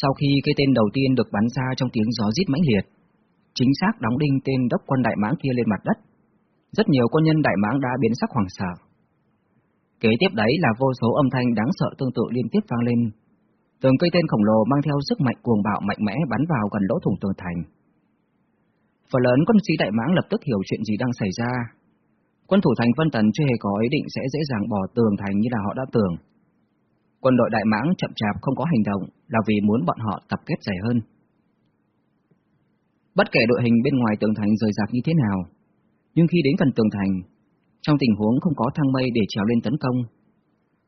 Sau khi cái tên đầu tiên được bắn ra trong tiếng gió rít mãnh liệt, chính xác đóng đinh tên đốc quân đại mãng kia lên mặt đất. Rất nhiều quân nhân đại mãng đã biến sắc hoảng sợ. Kế tiếp đấy là vô số âm thanh đáng sợ tương tự liên tiếp vang lên. Từng cây tên khổng lồ mang theo sức mạnh cuồng bạo mạnh mẽ bắn vào gần lỗ thủng tường thành. Phần lớn quân sĩ đại mãng lập tức hiểu chuyện gì đang xảy ra. Quân thủ thành Vân Tần chưa hề có ý định sẽ dễ dàng bỏ tường thành như là họ đã tưởng. Quân đội đại mãng chậm chạp không có hành động là vì muốn bọn họ tập kết dày hơn. Bất kể đội hình bên ngoài tường thành rời rạc như thế nào, nhưng khi đến gần tường thành, trong tình huống không có thang mây để trèo lên tấn công,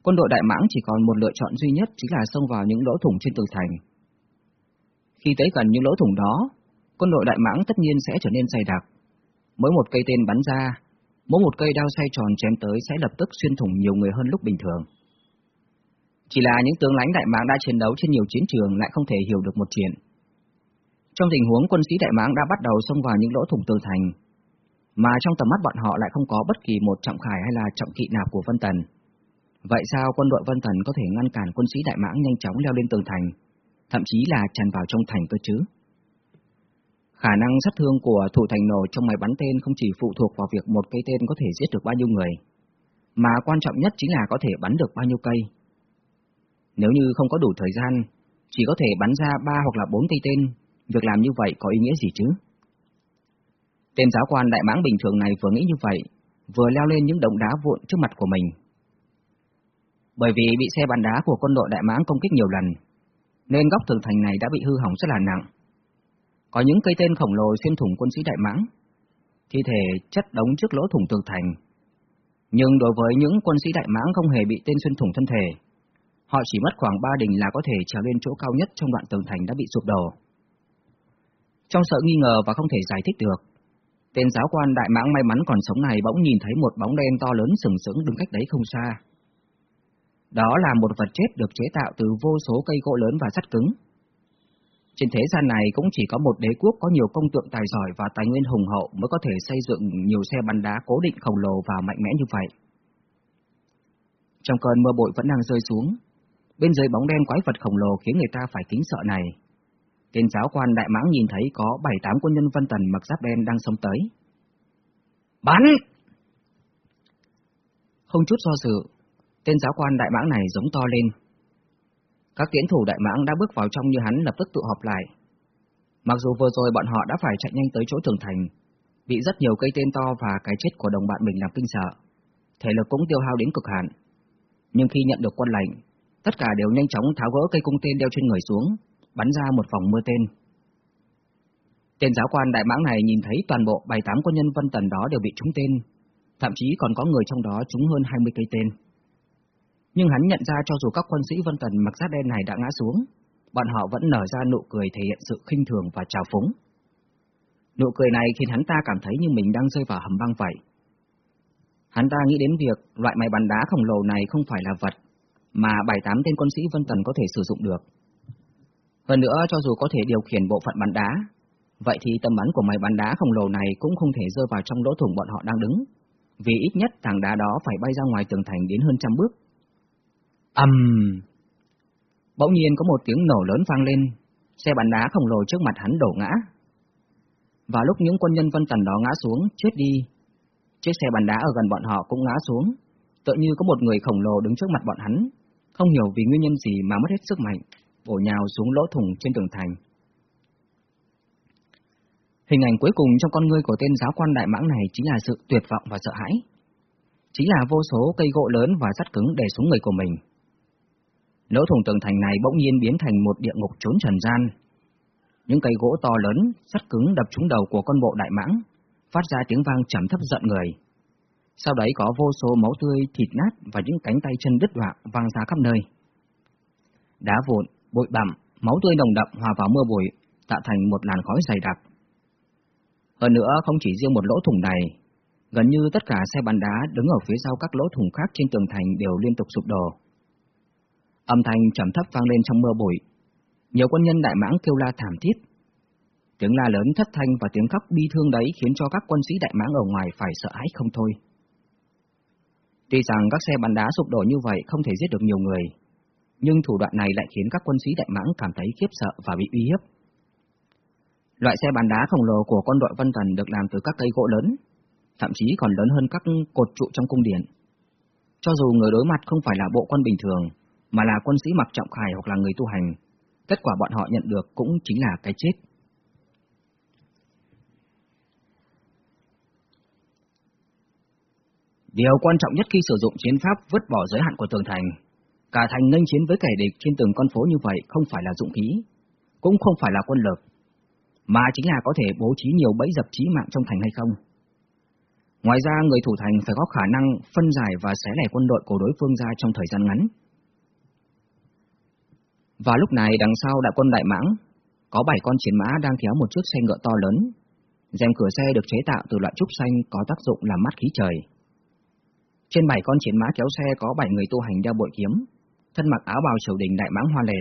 quân đội Đại Mãng chỉ còn một lựa chọn duy nhất chính là xông vào những lỗ thủng trên tường thành. Khi tới gần những lỗ thủng đó, quân đội Đại Mãng tất nhiên sẽ trở nên dày đặc. Mỗi một cây tên bắn ra, mỗi một cây đao xoay tròn chém tới sẽ lập tức xuyên thủng nhiều người hơn lúc bình thường. Chỉ là những tướng lãnh Đại Mãng đã chiến đấu trên nhiều chiến trường lại không thể hiểu được một chuyện. Trong tình huống quân sĩ Đại Mãng đã bắt đầu xông vào những lỗ thủng tường thành, mà trong tầm mắt bọn họ lại không có bất kỳ một trọng khải hay là trọng kỵ nào của Vân Tần. Vậy sao quân đội Vân Tần có thể ngăn cản quân sĩ Đại Mãng nhanh chóng leo lên tường thành, thậm chí là tràn vào trong thành cơ chứ? Khả năng sát thương của thủ thành nổ trong máy bắn tên không chỉ phụ thuộc vào việc một cây tên có thể giết được bao nhiêu người, mà quan trọng nhất chính là có thể bắn được bao nhiêu cây. Nếu như không có đủ thời gian, chỉ có thể bắn ra ba hoặc là bốn cây tên, việc làm như vậy có ý nghĩa gì chứ? Tên giáo quan đại mãng bình thường này vừa nghĩ như vậy, vừa leo lên những động đá vụn trước mặt của mình. Bởi vì bị xe bắn đá của quân đội đại mãng công kích nhiều lần, nên góc tường thành này đã bị hư hỏng rất là nặng. Có những cây tên khổng lồ xuyên thủng quân sĩ đại mãng, thi thể chất đống trước lỗ thủng tường thành. Nhưng đối với những quân sĩ đại mãng không hề bị tên xuyên thủng thân thể, họ chỉ mất khoảng ba đỉnh là có thể trèo lên chỗ cao nhất trong đoạn tường thành đã bị sụp đổ. Trong sợ nghi ngờ và không thể giải thích được, tên giáo quan đại mãng may mắn còn sống này bỗng nhìn thấy một bóng đen to lớn sừng sững đứng cách đấy không xa. Đó là một vật chết được chế tạo từ vô số cây gỗ lớn và sắt cứng. Trên thế gian này cũng chỉ có một đế quốc có nhiều công tượng tài giỏi và tài nguyên hùng hậu mới có thể xây dựng nhiều xe bắn đá cố định khổng lồ và mạnh mẽ như vậy. Trong cơn mưa bụi vẫn đang rơi xuống, bên dưới bóng đen quái vật khổng lồ khiến người ta phải kính sợ này. Tên giáo quan đại mãng nhìn thấy có bảy tám quân nhân vân tần mặc giáp đen đang xông tới. Bắn! Không chút do dự, tên giáo quan đại mãng này giống to lên. Các tiến thủ đại mãng đã bước vào trong như hắn lập tức tụ họp lại. Mặc dù vừa rồi bọn họ đã phải chạy nhanh tới chỗ tường thành, bị rất nhiều cây tên to và cái chết của đồng bạn mình làm kinh sợ, thể lực cũng tiêu hao đến cực hạn. Nhưng khi nhận được quân lệnh, tất cả đều nhanh chóng tháo gỡ cây cung tên đeo trên người xuống, bắn ra một vòng mưa tên. Tên giáo quan đại mãng này nhìn thấy toàn bộ bảy tám quân nhân vân tần đó đều bị trúng tên, thậm chí còn có người trong đó trúng hơn 20 cây tên. Nhưng hắn nhận ra cho dù các quân sĩ vân tần mặc giáp đen này đã ngã xuống, bọn họ vẫn nở ra nụ cười thể hiện sự khinh thường và trào phúng. Nụ cười này khiến hắn ta cảm thấy như mình đang rơi vào hầm băng vậy. Hắn ta nghĩ đến việc loại máy bắn đá khổng lồ này không phải là vật, mà bảy tám tên quân sĩ Vân Tần có thể sử dụng được. Hơn nữa, cho dù có thể điều khiển bộ phận bắn đá, vậy thì tầm bắn của máy bắn đá khổng lồ này cũng không thể rơi vào trong lỗ thủng bọn họ đang đứng, vì ít nhất tảng đá đó phải bay ra ngoài tường thành đến hơn trăm bước. ầm, um... Bỗng nhiên có một tiếng nổ lớn vang lên, xe bắn đá khổng lồ trước mặt hắn đổ ngã. Và lúc những quân nhân vân tần đó ngã xuống, chết đi, chiếc xe bắn đá ở gần bọn họ cũng ngã xuống, tựa như có một người khổng lồ đứng trước mặt bọn hắn, không hiểu vì nguyên nhân gì mà mất hết sức mạnh, bổ nhào xuống lỗ thủng trên tường thành. Hình ảnh cuối cùng trong con ngươi của tên giáo quan đại mãng này chính là sự tuyệt vọng và sợ hãi. Chính là vô số cây gỗ lớn và sắt cứng để xuống người của mình. Lỗ thủng tường thành này bỗng nhiên biến thành một địa ngục trốn trần gian. Những cây gỗ to lớn, sắt cứng đập trúng đầu của con bộ đại mãng, phát ra tiếng vang trầm thấp giận người. Sau đấy có vô số máu tươi, thịt nát và những cánh tay chân đứt đoạn vang ra khắp nơi. Đá vụn, bụi bặm, máu tươi nồng đậm hòa vào mưa bụi, tạo thành một làn khói dày đặc. Hơn nữa, không chỉ riêng một lỗ thủng này, gần như tất cả xe bắn đá đứng ở phía sau các lỗ thủng khác trên tường thành đều liên tục sụp đổ. Âm thanh trầm thấp vang lên trong mưa bụi. Nhiều quân nhân đại mãng kêu la thảm thiết. Tiếng la lớn thất thanh và tiếng khóc bi thương đấy khiến cho các quân sĩ đại mãng ở ngoài phải sợ hãi không thôi. Tuy rằng các xe bắn đá sụp đổ như vậy không thể giết được nhiều người, nhưng thủ đoạn này lại khiến các quân sĩ đại mãng cảm thấy khiếp sợ và bị uy hiếp. Loại xe bắn đá khổng lồ của quân đội Vân Tần được làm từ các cây gỗ lớn, thậm chí còn lớn hơn các cột trụ trong cung điện. Cho dù người đối mặt không phải là bộ quân bình thường, mà là quân sĩ mặc trọng khải hoặc là người tu hành, kết quả bọn họ nhận được cũng chính là cái chết. Điều quan trọng nhất khi sử dụng chiến pháp vứt bỏ giới hạn của tường thành, cả thành nghênh chiến với kẻ địch trên từng con phố như vậy không phải là dụng khí, cũng không phải là quân lực, mà chính là có thể bố trí nhiều bẫy dập chí mạng trong thành hay không. Ngoài ra, người thủ thành phải có khả năng phân giải và xé lẻ quân đội của đối phương ra trong thời gian ngắn. Và lúc này đằng sau đại quân Đại Mãng, có bảy con chiến mã đang kéo một chiếc xe ngựa to lớn. Rèm cửa xe được chế tạo từ loại trúc xanh có tác dụng làm mắt khí trời. Trên bảy con chiến mã kéo xe có bảy người tu hành đeo bội kiếm, thân mặc áo bào triều đình Đại Mãng hoa lệ.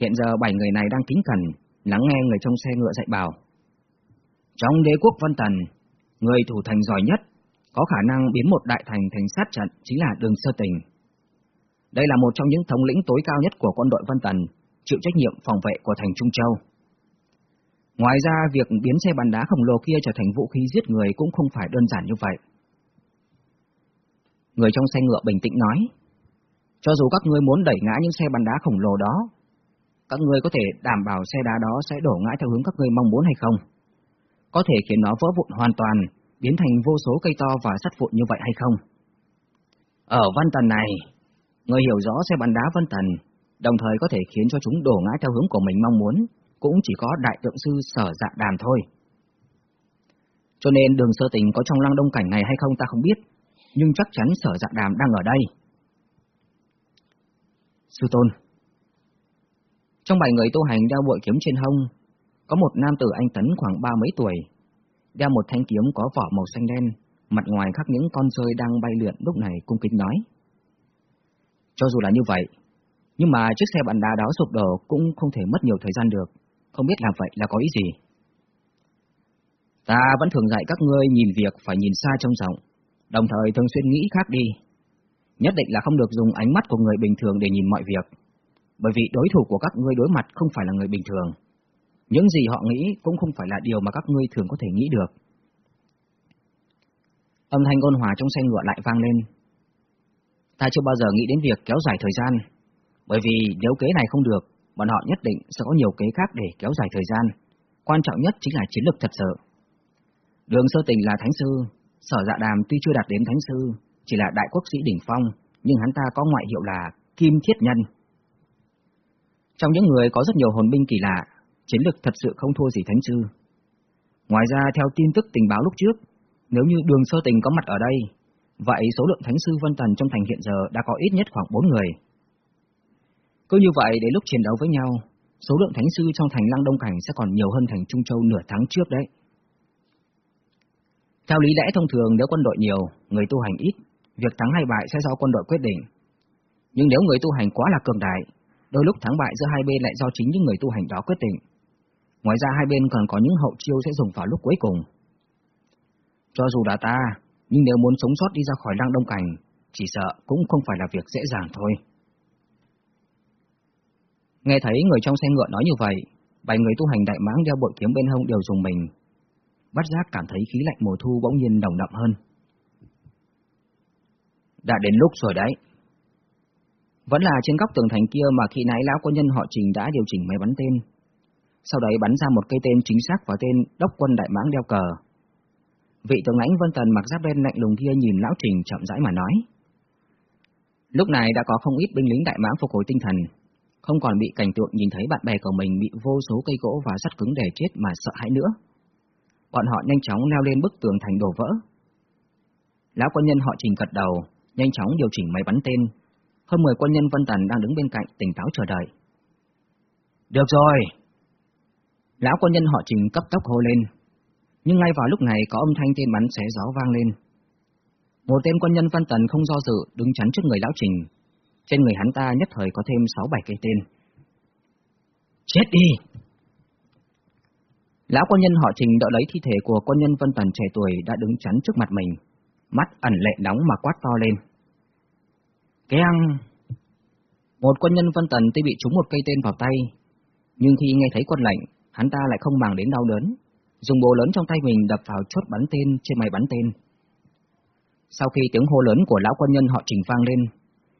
Hiện giờ bảy người này đang kính cẩn, lắng nghe người trong xe ngựa dạy bảo. Trong đế quốc Vân Tần, người thủ thành giỏi nhất, có khả năng biến một đại thành thành sát trận chính là đường sơ tình. Đây là một trong những thống lĩnh tối cao nhất của quân đội Vân Tần, chịu trách nhiệm phòng vệ của thành Trung Châu. Ngoài ra, việc biến xe bắn đá khổng lồ kia trở thành vũ khí giết người cũng không phải đơn giản như vậy. Người trong xe ngựa bình tĩnh nói, cho dù các ngươi muốn đẩy ngã những xe bắn đá khổng lồ đó, các ngươi có thể đảm bảo xe đá đó sẽ đổ ngã theo hướng các ngươi mong muốn hay không? Có thể khiến nó vỡ vụn hoàn toàn, biến thành vô số cây to và sắt vụn như vậy hay không? Ở Văn Tần này, người hiểu rõ xe bắn đá Văn Tần, đồng thời có thể khiến cho chúng đổ ngã theo hướng của mình mong muốn, cũng chỉ có đại tượng sư sở dạ đàm thôi. Cho nên đường sơ tình có trong lăng đông cảnh này hay không ta không biết, nhưng chắc chắn sở dạng đàm đang ở đây. Sư Tôn Trong bảy người tu hành đeo bội kiếm trên hông, có một nam tử anh Tấn khoảng ba mấy tuổi, đeo một thanh kiếm có vỏ màu xanh đen, mặt ngoài khắc những con rơi đang bay lượn lúc này cung kính nói. Cho dù là như vậy, nhưng mà chiếc xe bắn đá đó sụp đổ cũng không thể mất nhiều thời gian được, không biết làm vậy là có ý gì. Ta vẫn thường dạy các ngươi nhìn việc phải nhìn xa trong rộng, đồng thời thường xuyên nghĩ khác đi. Nhất định là không được dùng ánh mắt của người bình thường để nhìn mọi việc, bởi vì đối thủ của các ngươi đối mặt không phải là người bình thường. Những gì họ nghĩ cũng không phải là điều mà các ngươi thường có thể nghĩ được. Âm thanh ôn hòa trong xe ngựa lại vang lên. Ta chưa bao giờ nghĩ đến việc kéo dài thời gian, bởi vì nếu kế này không được, bọn họ nhất định sẽ có nhiều kế khác để kéo dài thời gian. Quan trọng nhất chính là chiến lược thật sự. Đường sơ tình là thánh sư, sở dạ đàm tuy chưa đạt đến thánh sư, chỉ là đại quốc sĩ đỉnh phong, nhưng hắn ta có ngoại hiệu là Kim Thiết Nhân. Trong những người có rất nhiều hồn binh kỳ lạ, chiến lược thật sự không thua gì thánh sư. Ngoài ra theo tin tức tình báo lúc trước, nếu như đường sơ tình có mặt ở đây, vậy số lượng thánh sư Vân Tần trong thành hiện giờ đã có ít nhất khoảng 4 người. Cứ như vậy đến lúc chiến đấu với nhau, số lượng thánh sư trong thành Lăng Đông Cảnh sẽ còn nhiều hơn thành Trung Châu nửa tháng trước đấy. Theo lý lẽ thông thường nếu quân đội nhiều, người tu hành ít, việc thắng hay bại sẽ do quân đội quyết định. Nhưng nếu người tu hành quá là cường đại, đôi lúc thắng bại giữa hai bên lại do chính những người tu hành đó quyết định. Ngoài ra hai bên còn có những hậu chiêu sẽ dùng vào lúc cuối cùng. Cho dù là ta, nhưng nếu muốn sống sót đi ra khỏi lăng đông cảnh, chỉ sợ cũng không phải là việc dễ dàng thôi. Nghe thấy người trong xe ngựa nói như vậy, bảy người tu hành đại mãng đeo bội kiếm bên hông đều dùng mình. Bắt giác cảm thấy khí lạnh mùa thu bỗng nhiên nồng đậm hơn. Đã đến lúc rồi đấy. Vẫn là trên góc tường thành kia mà khi nãy lão quân nhân họ Trình đã điều chỉnh máy bắn tên. Sau đấy bắn ra một cây tên chính xác vào tên đốc quân đại mãng đeo cờ. Vị tướng lãnh Vân Tần mặc giáp đen lạnh lùng kia nhìn lão Trình chậm rãi mà nói. Lúc này đã có không ít binh lính đại mãng phục hồi tinh thần, không còn bị cảnh tượng nhìn thấy bạn bè của mình bị vô số cây gỗ và sắt cứng đè chết mà sợ hãi nữa. Bọn họ nhanh chóng leo lên bức tường thành đổ vỡ. Lão quân nhân họ Trình gật đầu, nhanh chóng điều chỉnh máy bắn tên. Hơn 10 quân nhân Vân Tần đang đứng bên cạnh tỉnh táo chờ đợi. Được rồi! Lão quân nhân họ Trình cấp tốc hô lên. Nhưng ngay vào lúc này có âm thanh tên bắn xé gió vang lên. Một tên quân nhân Vân Tần không do dự đứng chắn trước người lão Trình. Trên người hắn ta nhất thời có thêm 6-7 cây tên. Chết đi! Lão quân nhân họ Trình đỡ lấy thi thể của quân nhân Vân Tần trẻ tuổi đã đứng chắn trước mặt mình, mắt ẩn lệ nóng mà quát to lên. Keng! Một quân nhân Vân Tần tuy bị trúng một cây tên vào tay, nhưng khi nghe thấy quân lệnh, hắn ta lại không màng đến đau đớn, dùng búa lớn trong tay mình đập vào chốt bắn tên trên máy bắn tên. Sau khi tiếng hô lớn của lão quân nhân họ trình vang lên,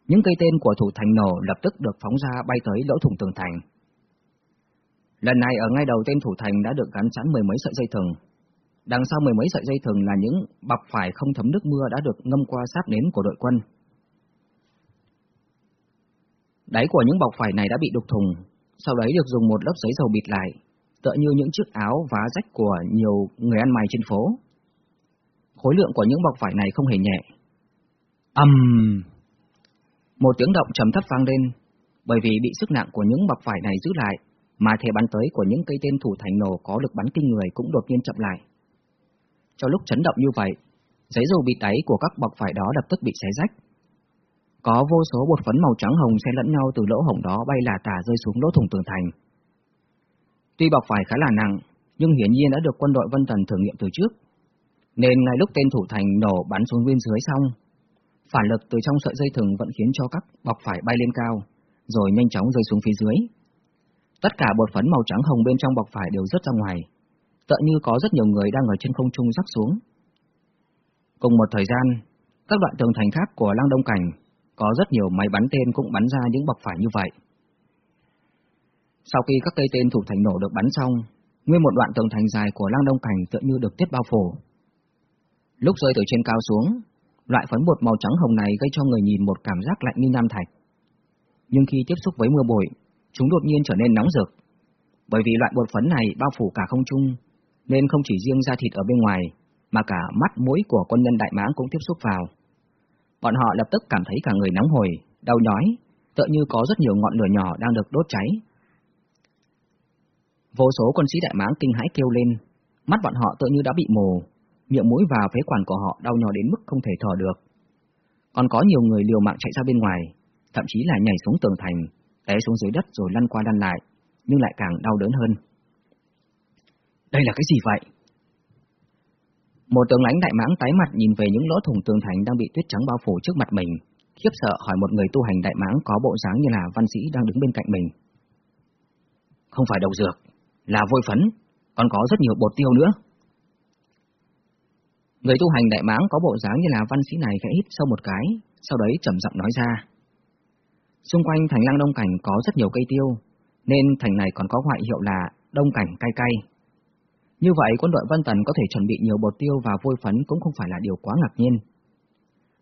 những cây tên của thủ thành nổ lập tức được phóng ra bay tới lỗ thủng tường thành. Lần này ở ngay đầu tên thủ thành đã được gắn sẵn mười mấy sợi dây thừng. Đằng sau mười mấy sợi dây thừng là những bọc phải không thấm nước mưa đã được ngâm qua sáp nến của đội quân. Đáy của những bọc phải này đã bị đục thùng, sau đấy được dùng một lớp giấy dầu bịt lại, tựa như những chiếc áo vá rách của nhiều người ăn mày trên phố. Khối lượng của những bọc vải này không hề nhẹ. ầm, um, Một tiếng động trầm thấp vang lên, bởi vì bị sức nặng của những bọc vải này giữ lại, mà thể bắn tới của những cây tên thủ thành nổ có lực bắn kinh người cũng đột nhiên chậm lại. Trong lúc chấn động như vậy, giấy dầu bị đáy của các bọc vải đó lập tức bị xé rách. Có vô số bột phấn màu trắng hồng xen lẫn nhau từ lỗ hổng đó bay là tả rơi xuống lỗ thủng tường thành. Tuy bọc vải khá là nặng, nhưng hiển nhiên đã được quân đội Vân Tần thử nghiệm từ trước, nên ngay lúc tên thủ thành nổ bắn xuống bên dưới xong, phản lực từ trong sợi dây thừng vẫn khiến cho các bọc phải bay lên cao, rồi nhanh chóng rơi xuống phía dưới. Tất cả bột phấn màu trắng hồng bên trong bọc phải đều rớt ra ngoài, tựa như có rất nhiều người đang ở trên không trung rắc xuống. Cùng một thời gian, các đoạn tường thành khác của Lăng Đông Cảnh có rất nhiều máy bắn tên cũng bắn ra những bọc phải như vậy. Sau khi các cây tên thủ thành nổ được bắn xong, nguyên một đoạn tường thành dài của Lăng Đông Cảnh tựa như được tiết bao phủ, Lúc rơi từ trên cao xuống, loại phấn bột màu trắng hồng này gây cho người nhìn một cảm giác lạnh như nam thạch. Nhưng khi tiếp xúc với mưa bụi, chúng đột nhiên trở nên nóng rực. Bởi vì loại bột phấn này bao phủ cả không trung, nên không chỉ riêng da thịt ở bên ngoài, mà cả mắt mũi của quân nhân đại mãng cũng tiếp xúc vào. Bọn họ lập tức cảm thấy cả người nóng hồi, đau nhói, tựa như có rất nhiều ngọn lửa nhỏ đang được đốt cháy. Vô số quân sĩ đại mãng kinh hãi kêu lên, mắt bọn họ tựa như đã bị mù, miệng mũi và phế quản của họ đau nhói đến mức không thể thở được. Còn có nhiều người liều mạng chạy ra bên ngoài, thậm chí là nhảy xuống tường thành, té xuống dưới đất rồi lăn qua lăn lại, nhưng lại càng đau đớn hơn. Đây là cái gì vậy? Một tướng lãnh đại mãng tái mặt nhìn về những lỗ thủng tường thành đang bị tuyết trắng bao phủ trước mặt mình, khiếp sợ hỏi một người tu hành đại mãng có bộ dáng như là văn sĩ đang đứng bên cạnh mình. Không phải đầu dược, là vôi phấn, còn có rất nhiều bột tiêu nữa. Người tu hành đại mãng có bộ dáng như là văn sĩ này khẽ hít sâu một cái, sau đấy trầm giọng nói ra. Xung quanh thành lăng đông cảnh có rất nhiều cây tiêu, nên thành này còn có ngoại hiệu là đông cảnh cay cay. Như vậy quân đội Vân Tần có thể chuẩn bị nhiều bột tiêu và vôi phấn cũng không phải là điều quá ngạc nhiên.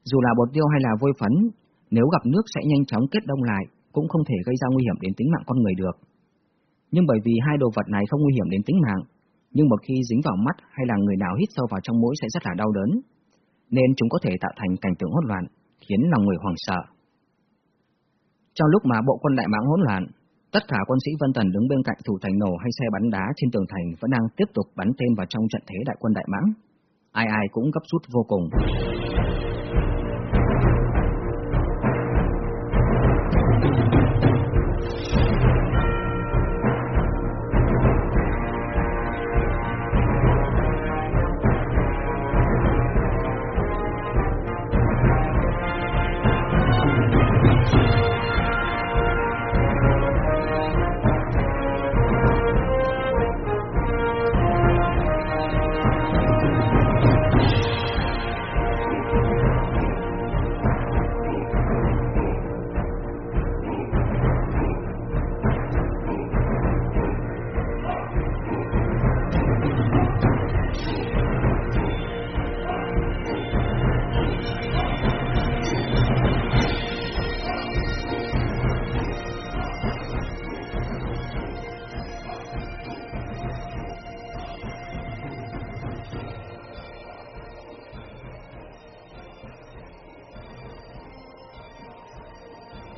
Dù là bột tiêu hay là vôi phấn, nếu gặp nước sẽ nhanh chóng kết đông lại, cũng không thể gây ra nguy hiểm đến tính mạng con người được. Nhưng bởi vì hai đồ vật này không nguy hiểm đến tính mạng, nhưng một khi dính vào mắt hay là người nào hít sâu vào trong mũi sẽ rất là đau đớn, nên chúng có thể tạo thành cảnh tượng hỗn loạn, khiến lòng người hoảng sợ. Trong lúc mà bộ quân đại mãng hỗn loạn, tất cả quân sĩ Vân Tần đứng bên cạnh thủ thành nổ hay xe bắn đá trên tường thành vẫn đang tiếp tục bắn tên vào trong trận thế đại quân đại mãng. Ai ai cũng gấp rút vô cùng.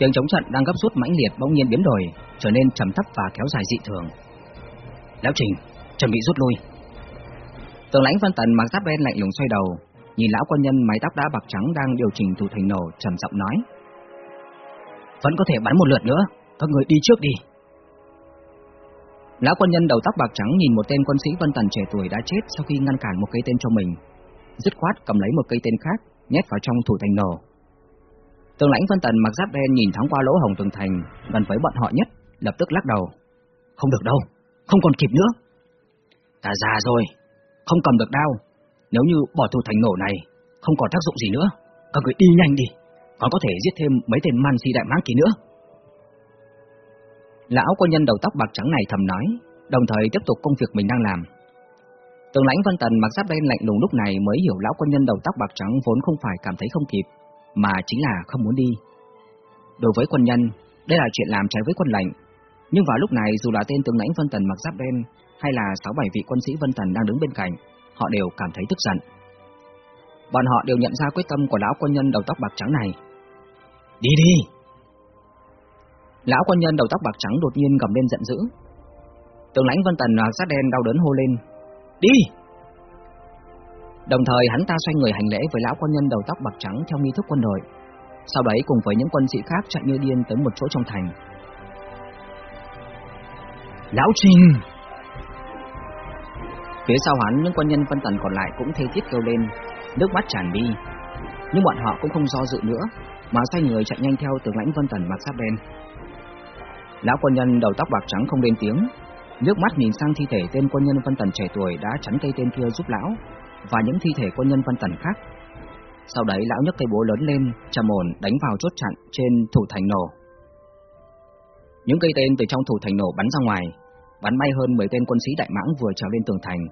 Tiếng chống trận đang gấp rút mãnh liệt bỗng nhiên biến đổi, trở nên trầm thấp và kéo dài dị thường. Lão Trình, chuẩn bị rút lui. Tường lãnh Văn Tần mặc giáp đen lạnh lùng xoay đầu, nhìn lão quân nhân mái tóc đã bạc trắng đang điều chỉnh thủ thành nổ, trầm giọng nói: "Vẫn có thể bắn một lượt nữa, các người đi trước đi." Lão quân nhân đầu tóc bạc trắng nhìn một tên quân sĩ Vân Tần trẻ tuổi đã chết sau khi ngăn cản một cây tên cho mình, dứt khoát cầm lấy một cây tên khác, nhét vào trong thủ thành nổ, Tường lãnh Vân Tần mặc giáp đen nhìn thoáng qua lỗ hồng tường thành, gần với bọn họ nhất, lập tức lắc đầu. Không được đâu, không còn kịp nữa. Ta già rồi, không cầm được đao. Nếu như bỏ thủ thành nổ này, không còn tác dụng gì nữa. Các người đi nhanh đi, còn có thể giết thêm mấy tên man si đại mãng kỳ nữa. Lão quân nhân đầu tóc bạc trắng này thầm nói, đồng thời tiếp tục công việc mình đang làm. Tường lãnh Vân Tần mặc giáp đen lạnh lùng lúc này mới hiểu lão quân nhân đầu tóc bạc trắng vốn không phải cảm thấy không kịp, mà chính là không muốn đi. Đối với quân nhân, đây là chuyện làm trái với quân lệnh, nhưng vào lúc này dù là tên tướng lãnh Vân Tần mặc giáp đen hay là sáu bảy vị quân sĩ Vân Tần đang đứng bên cạnh, họ đều cảm thấy tức giận. Bọn họ đều nhận ra quyết tâm của lão quân nhân đầu tóc bạc trắng này. Đi đi! Lão quân nhân đầu tóc bạc trắng đột nhiên gầm lên giận dữ. Tướng lãnh Vân Tần mặc giáp đen đau đớn hô lên. Đi! Đồng thời hắn ta xoay người hành lễ với lão quân nhân đầu tóc bạc trắng theo nghi thức quân đội. Sau đấy cùng với những quân sĩ khác chạy như điên tới một chỗ trong thành. Lão Trình! Phía sau hắn những quân nhân phân tần còn lại cũng thê thiết kêu lên, nước mắt tràn đi. Nhưng bọn họ cũng không do dự nữa, mà xoay người chạy nhanh theo tướng lãnh Vân Tần mặc giáp đen. Lão quân nhân đầu tóc bạc trắng không lên tiếng, nước mắt nhìn sang thi thể tên quân nhân Vân Tần trẻ tuổi đã chắn cây tên kia giúp lão, và những thi thể quân nhân văn Tần khác. Sau đấy lão nhấc cây búa lớn lên, trầm ổn đánh vào chốt chặn trên thủ thành nổ. Những cây tên từ trong thủ thành nổ bắn ra ngoài, bắn bay hơn 10 tên quân sĩ đại mãng vừa trèo lên tường thành.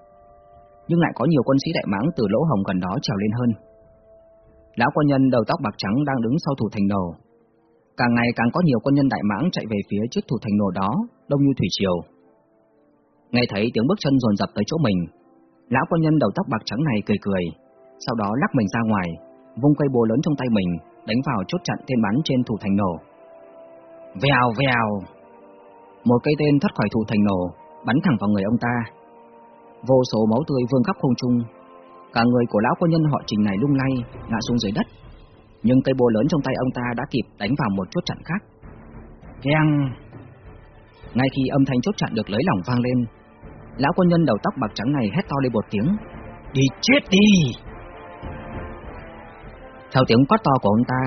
Nhưng lại có nhiều quân sĩ đại mãng từ lỗ hồng gần đó trèo lên hơn. Lão quân nhân đầu tóc bạc trắng đang đứng sau thủ thành nổ. Càng ngày càng có nhiều quân nhân đại mãng chạy về phía trước thủ thành nổ đó, đông như thủy triều. Nghe thấy tiếng bước chân dồn dập tới chỗ mình, lão quân nhân đầu tóc bạc trắng này cười cười, sau đó lắc mình ra ngoài, vung cây búa lớn trong tay mình, đánh vào chốt chặn tên bắn trên thủ thành nổ. Vèo vèo, một cây tên thoát khỏi thủ thành nổ, bắn thẳng vào người ông ta. Vô số máu tươi vương khắp không trung, cả người của lão quân nhân họ Trình này lung lay, ngã xuống dưới đất. Nhưng cây búa lớn trong tay ông ta đã kịp đánh vào một chốt chặn khác. Keng! Ngay khi âm thanh chốt chặn được lấy lỏng vang lên, lão quân nhân đầu tóc bạc trắng này hét to lên một tiếng, đi chết đi! Theo tiếng quát to của ông ta,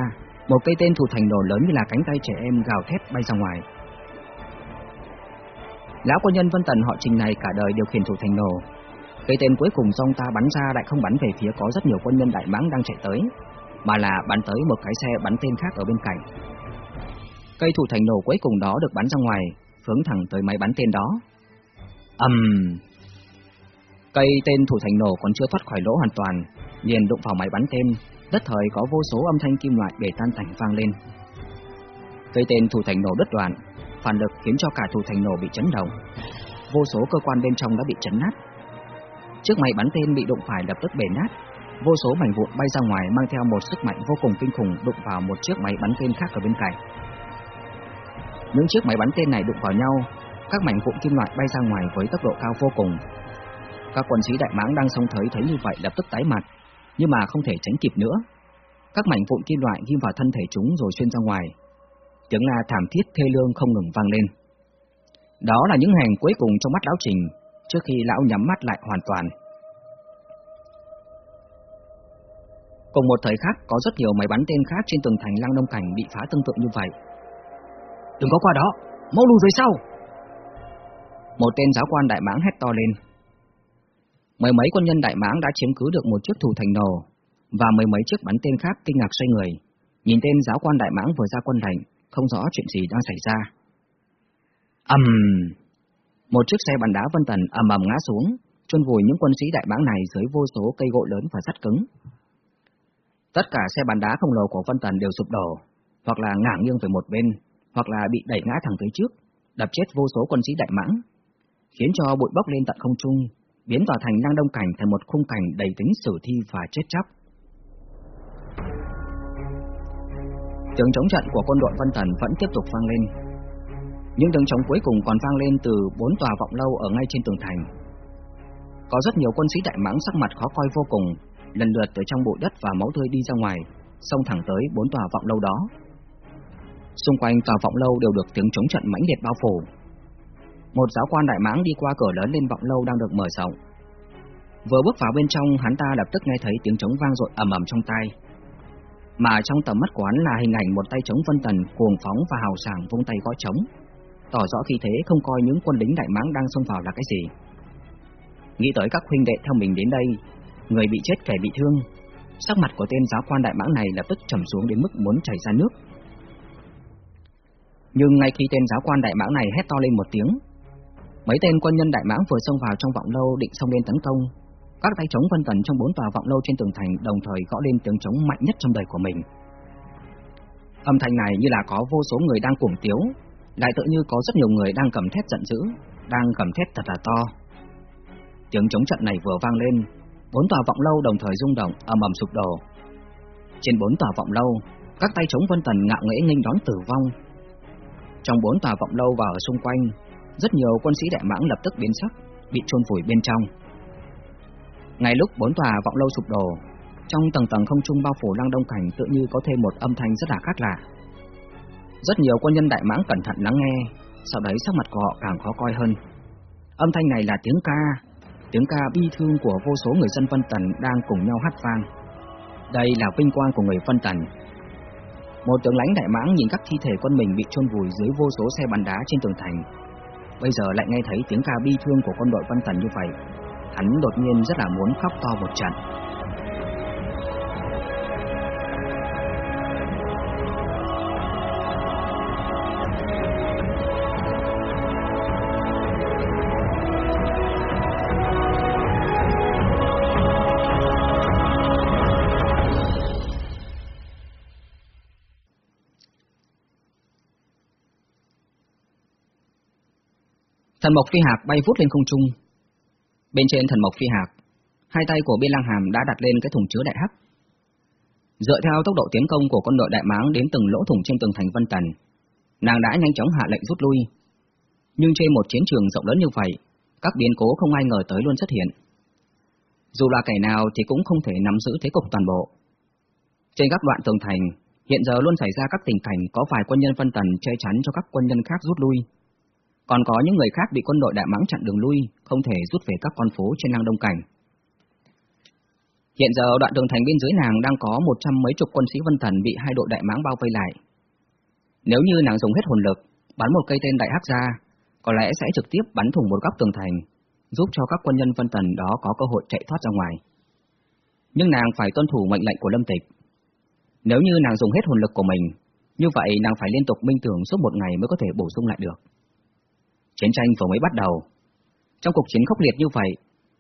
một cây tên thủ thành nổ lớn như là cánh tay trẻ em gào thét bay ra ngoài. Lão quân nhân Vân Tần họ Trình này cả đời điều khiển thủ thành nổ. Cây tên cuối cùng do ông ta bắn ra lại không bắn về phía có rất nhiều quân nhân đại mãng đang chạy tới, mà là bắn tới một cái xe bắn tên khác ở bên cạnh. Cây thủ thành nổ cuối cùng đó được bắn ra ngoài, hướng thẳng tới máy bắn tên đó ầm, um, Cây tên thủ thành nổ còn chưa thoát khỏi lỗ hoàn toàn, liền đụng vào máy bắn tên, đất thời có vô số âm thanh kim loại bể tan tành vang lên. Cây tên thủ thành nổ đứt đoạn, phản lực khiến cho cả thủ thành nổ bị chấn động. Vô số cơ quan bên trong đã bị chấn nát. Chiếc máy bắn tên bị đụng phải lập tức bể nát, vô số mảnh vụn bay ra ngoài mang theo một sức mạnh vô cùng kinh khủng đụng vào một chiếc máy bắn tên khác ở bên cạnh. Những chiếc máy bắn tên này đụng vào nhau, các mảnh vụn kim loại bay ra ngoài với tốc độ cao vô cùng. Các quân sĩ đại mãng đang song thấy thấy như vậy lập tức tái mặt, nhưng mà không thể tránh kịp nữa. Các mảnh vụn kim loại ghim vào thân thể chúng rồi xuyên ra ngoài, tiếng la thảm thiết thê lương không ngừng vang lên. Đó là những hàng cuối cùng trong mắt lão Trình, trước khi lão nhắm mắt lại hoàn toàn. Cùng một thời khắc có rất nhiều máy bắn tên khác trên tường thành Lăng Đông Cảnh bị phá tương tự như vậy. Đừng có qua đó, mau lùi về sau! Một tên giáo quan đại mãng hét to lên. Mười mấy quân nhân đại mãng đã chiếm cứ được một chiếc thủ thành nổ, và mười mấy chiếc bắn tên khác kinh ngạc xoay người, nhìn tên giáo quan đại mãng vừa ra quân thành, không rõ chuyện gì đang xảy ra. ầm, um, một chiếc xe bắn đá Vân Tần ầm ầm ngã xuống, chôn vùi những quân sĩ đại mãng này dưới vô số cây gỗ lớn và sắt cứng. Tất cả xe bắn đá khổng lồ của Vân Tần đều sụp đổ, hoặc là ngả nghiêng về một bên, hoặc là bị đẩy ngã thẳng tới trước, đập chết vô số quân sĩ đại mãng, khiến cho bụi bốc lên tận không trung, biến tòa thành năng đông cảnh thành một khung cảnh đầy tính sử thi và chết chóc. Tiếng chống trận của quân đội Vân thần vẫn tiếp tục vang lên. Những tiếng chống cuối cùng còn vang lên từ bốn tòa vọng lâu ở ngay trên tường thành. Có rất nhiều quân sĩ đại mãng sắc mặt khó coi vô cùng, lần lượt từ trong bụi đất và máu tươi đi ra ngoài, xông thẳng tới bốn tòa vọng lâu đó. Xung quanh tòa vọng lâu đều được tiếng chống trận mãnh liệt bao phủ. Một giáo quan đại mãng đi qua cửa lớn lên vọng lâu đang được mở rộng. Vừa bước vào bên trong, hắn ta lập tức nghe thấy tiếng trống vang dội ầm ầm trong tai. Mà trong tầm mắt quán là hình ảnh một tay chống vân tần cuồng phóng và hào sảng vung tay gõ trống, tỏ rõ khi thế không coi những quân lính đại mãng đang xông vào là cái gì. Nghĩ tới các huynh đệ theo mình đến đây, người bị chết kẻ bị thương, sắc mặt của tên giáo quan đại mãng này lập tức trầm xuống đến mức muốn chảy ra nước. Nhưng ngay khi tên giáo quan đại mãng này hét to lên một tiếng, mấy tên quân nhân đại mãng vừa xông vào trong vọng lâu định xông lên tấn công, các tay chống vân tần trong bốn tòa vọng lâu trên tường thành đồng thời gõ lên tiếng trống mạnh nhất trong đời của mình. Âm thanh này như là có vô số người đang cuồng tiếu, lại tự như có rất nhiều người đang cầm thét giận dữ, đang cầm thét thật là to. Tiếng chống trận này vừa vang lên, bốn tòa vọng lâu đồng thời rung động, ầm ầm sụp đổ. Trên bốn tòa vọng lâu, các tay chống vân tần ngạo nghễ nghênh đón tử vong. Trong bốn tòa vọng lâu và ở xung quanh, rất nhiều quân sĩ đại mãng lập tức biến sắc, bị chôn vùi bên trong. Ngay lúc bốn tòa vọng lâu sụp đổ, trong tầng tầng không trung bao phủ lăng đông cảnh tự như có thêm một âm thanh rất là khác lạ. Rất nhiều quân nhân đại mãng cẩn thận lắng nghe, sau đấy sắc mặt của họ càng khó coi hơn. Âm thanh này là tiếng ca, tiếng ca bi thương của vô số người dân Vân Tần đang cùng nhau hát vang. Đây là vinh quang của người Vân Tần. Một tướng lãnh đại mãng nhìn các thi thể quân mình bị chôn vùi dưới vô số xe bắn đá trên tường thành. Bây giờ lại nghe thấy tiếng ca bi thương của quân đội văn Tần như vậy, hắn đột nhiên rất là muốn khóc to một trận. Thần mộc phi hạc bay vút lên không trung. Bên trên thần mộc phi hạc, hai tay của Biên Lang Hàm đã đặt lên cái thùng chứa đại hắc. Dựa theo tốc độ tiến công của quân đội đại máng đến từng lỗ thủng trên tường thành Vân Tần, nàng đã nhanh chóng hạ lệnh rút lui. Nhưng trên một chiến trường rộng lớn như vậy, các biến cố không ai ngờ tới luôn xuất hiện. Dù là kẻ nào thì cũng không thể nắm giữ thế cục toàn bộ. Trên các đoạn tường thành, hiện giờ luôn xảy ra các tình cảnh có vài quân nhân Vân Tần che chắn cho các quân nhân khác rút lui còn có những người khác bị quân đội đại mãng chặn đường lui, không thể rút về các con phố trên năng đông cảnh. Hiện giờ đoạn đường thành bên dưới nàng đang có một trăm mấy chục quân sĩ vân thần bị hai đội đại mãng bao vây lại. Nếu như nàng dùng hết hồn lực, bắn một cây tên đại hắc ra, có lẽ sẽ trực tiếp bắn thủng một góc tường thành, giúp cho các quân nhân vân thần đó có cơ hội chạy thoát ra ngoài. Nhưng nàng phải tuân thủ mệnh lệnh của Lâm Tịch. Nếu như nàng dùng hết hồn lực của mình, như vậy nàng phải liên tục minh tưởng suốt một ngày mới có thể bổ sung lại được. Chiến tranh vừa mới bắt đầu. Trong cuộc chiến khốc liệt như vậy,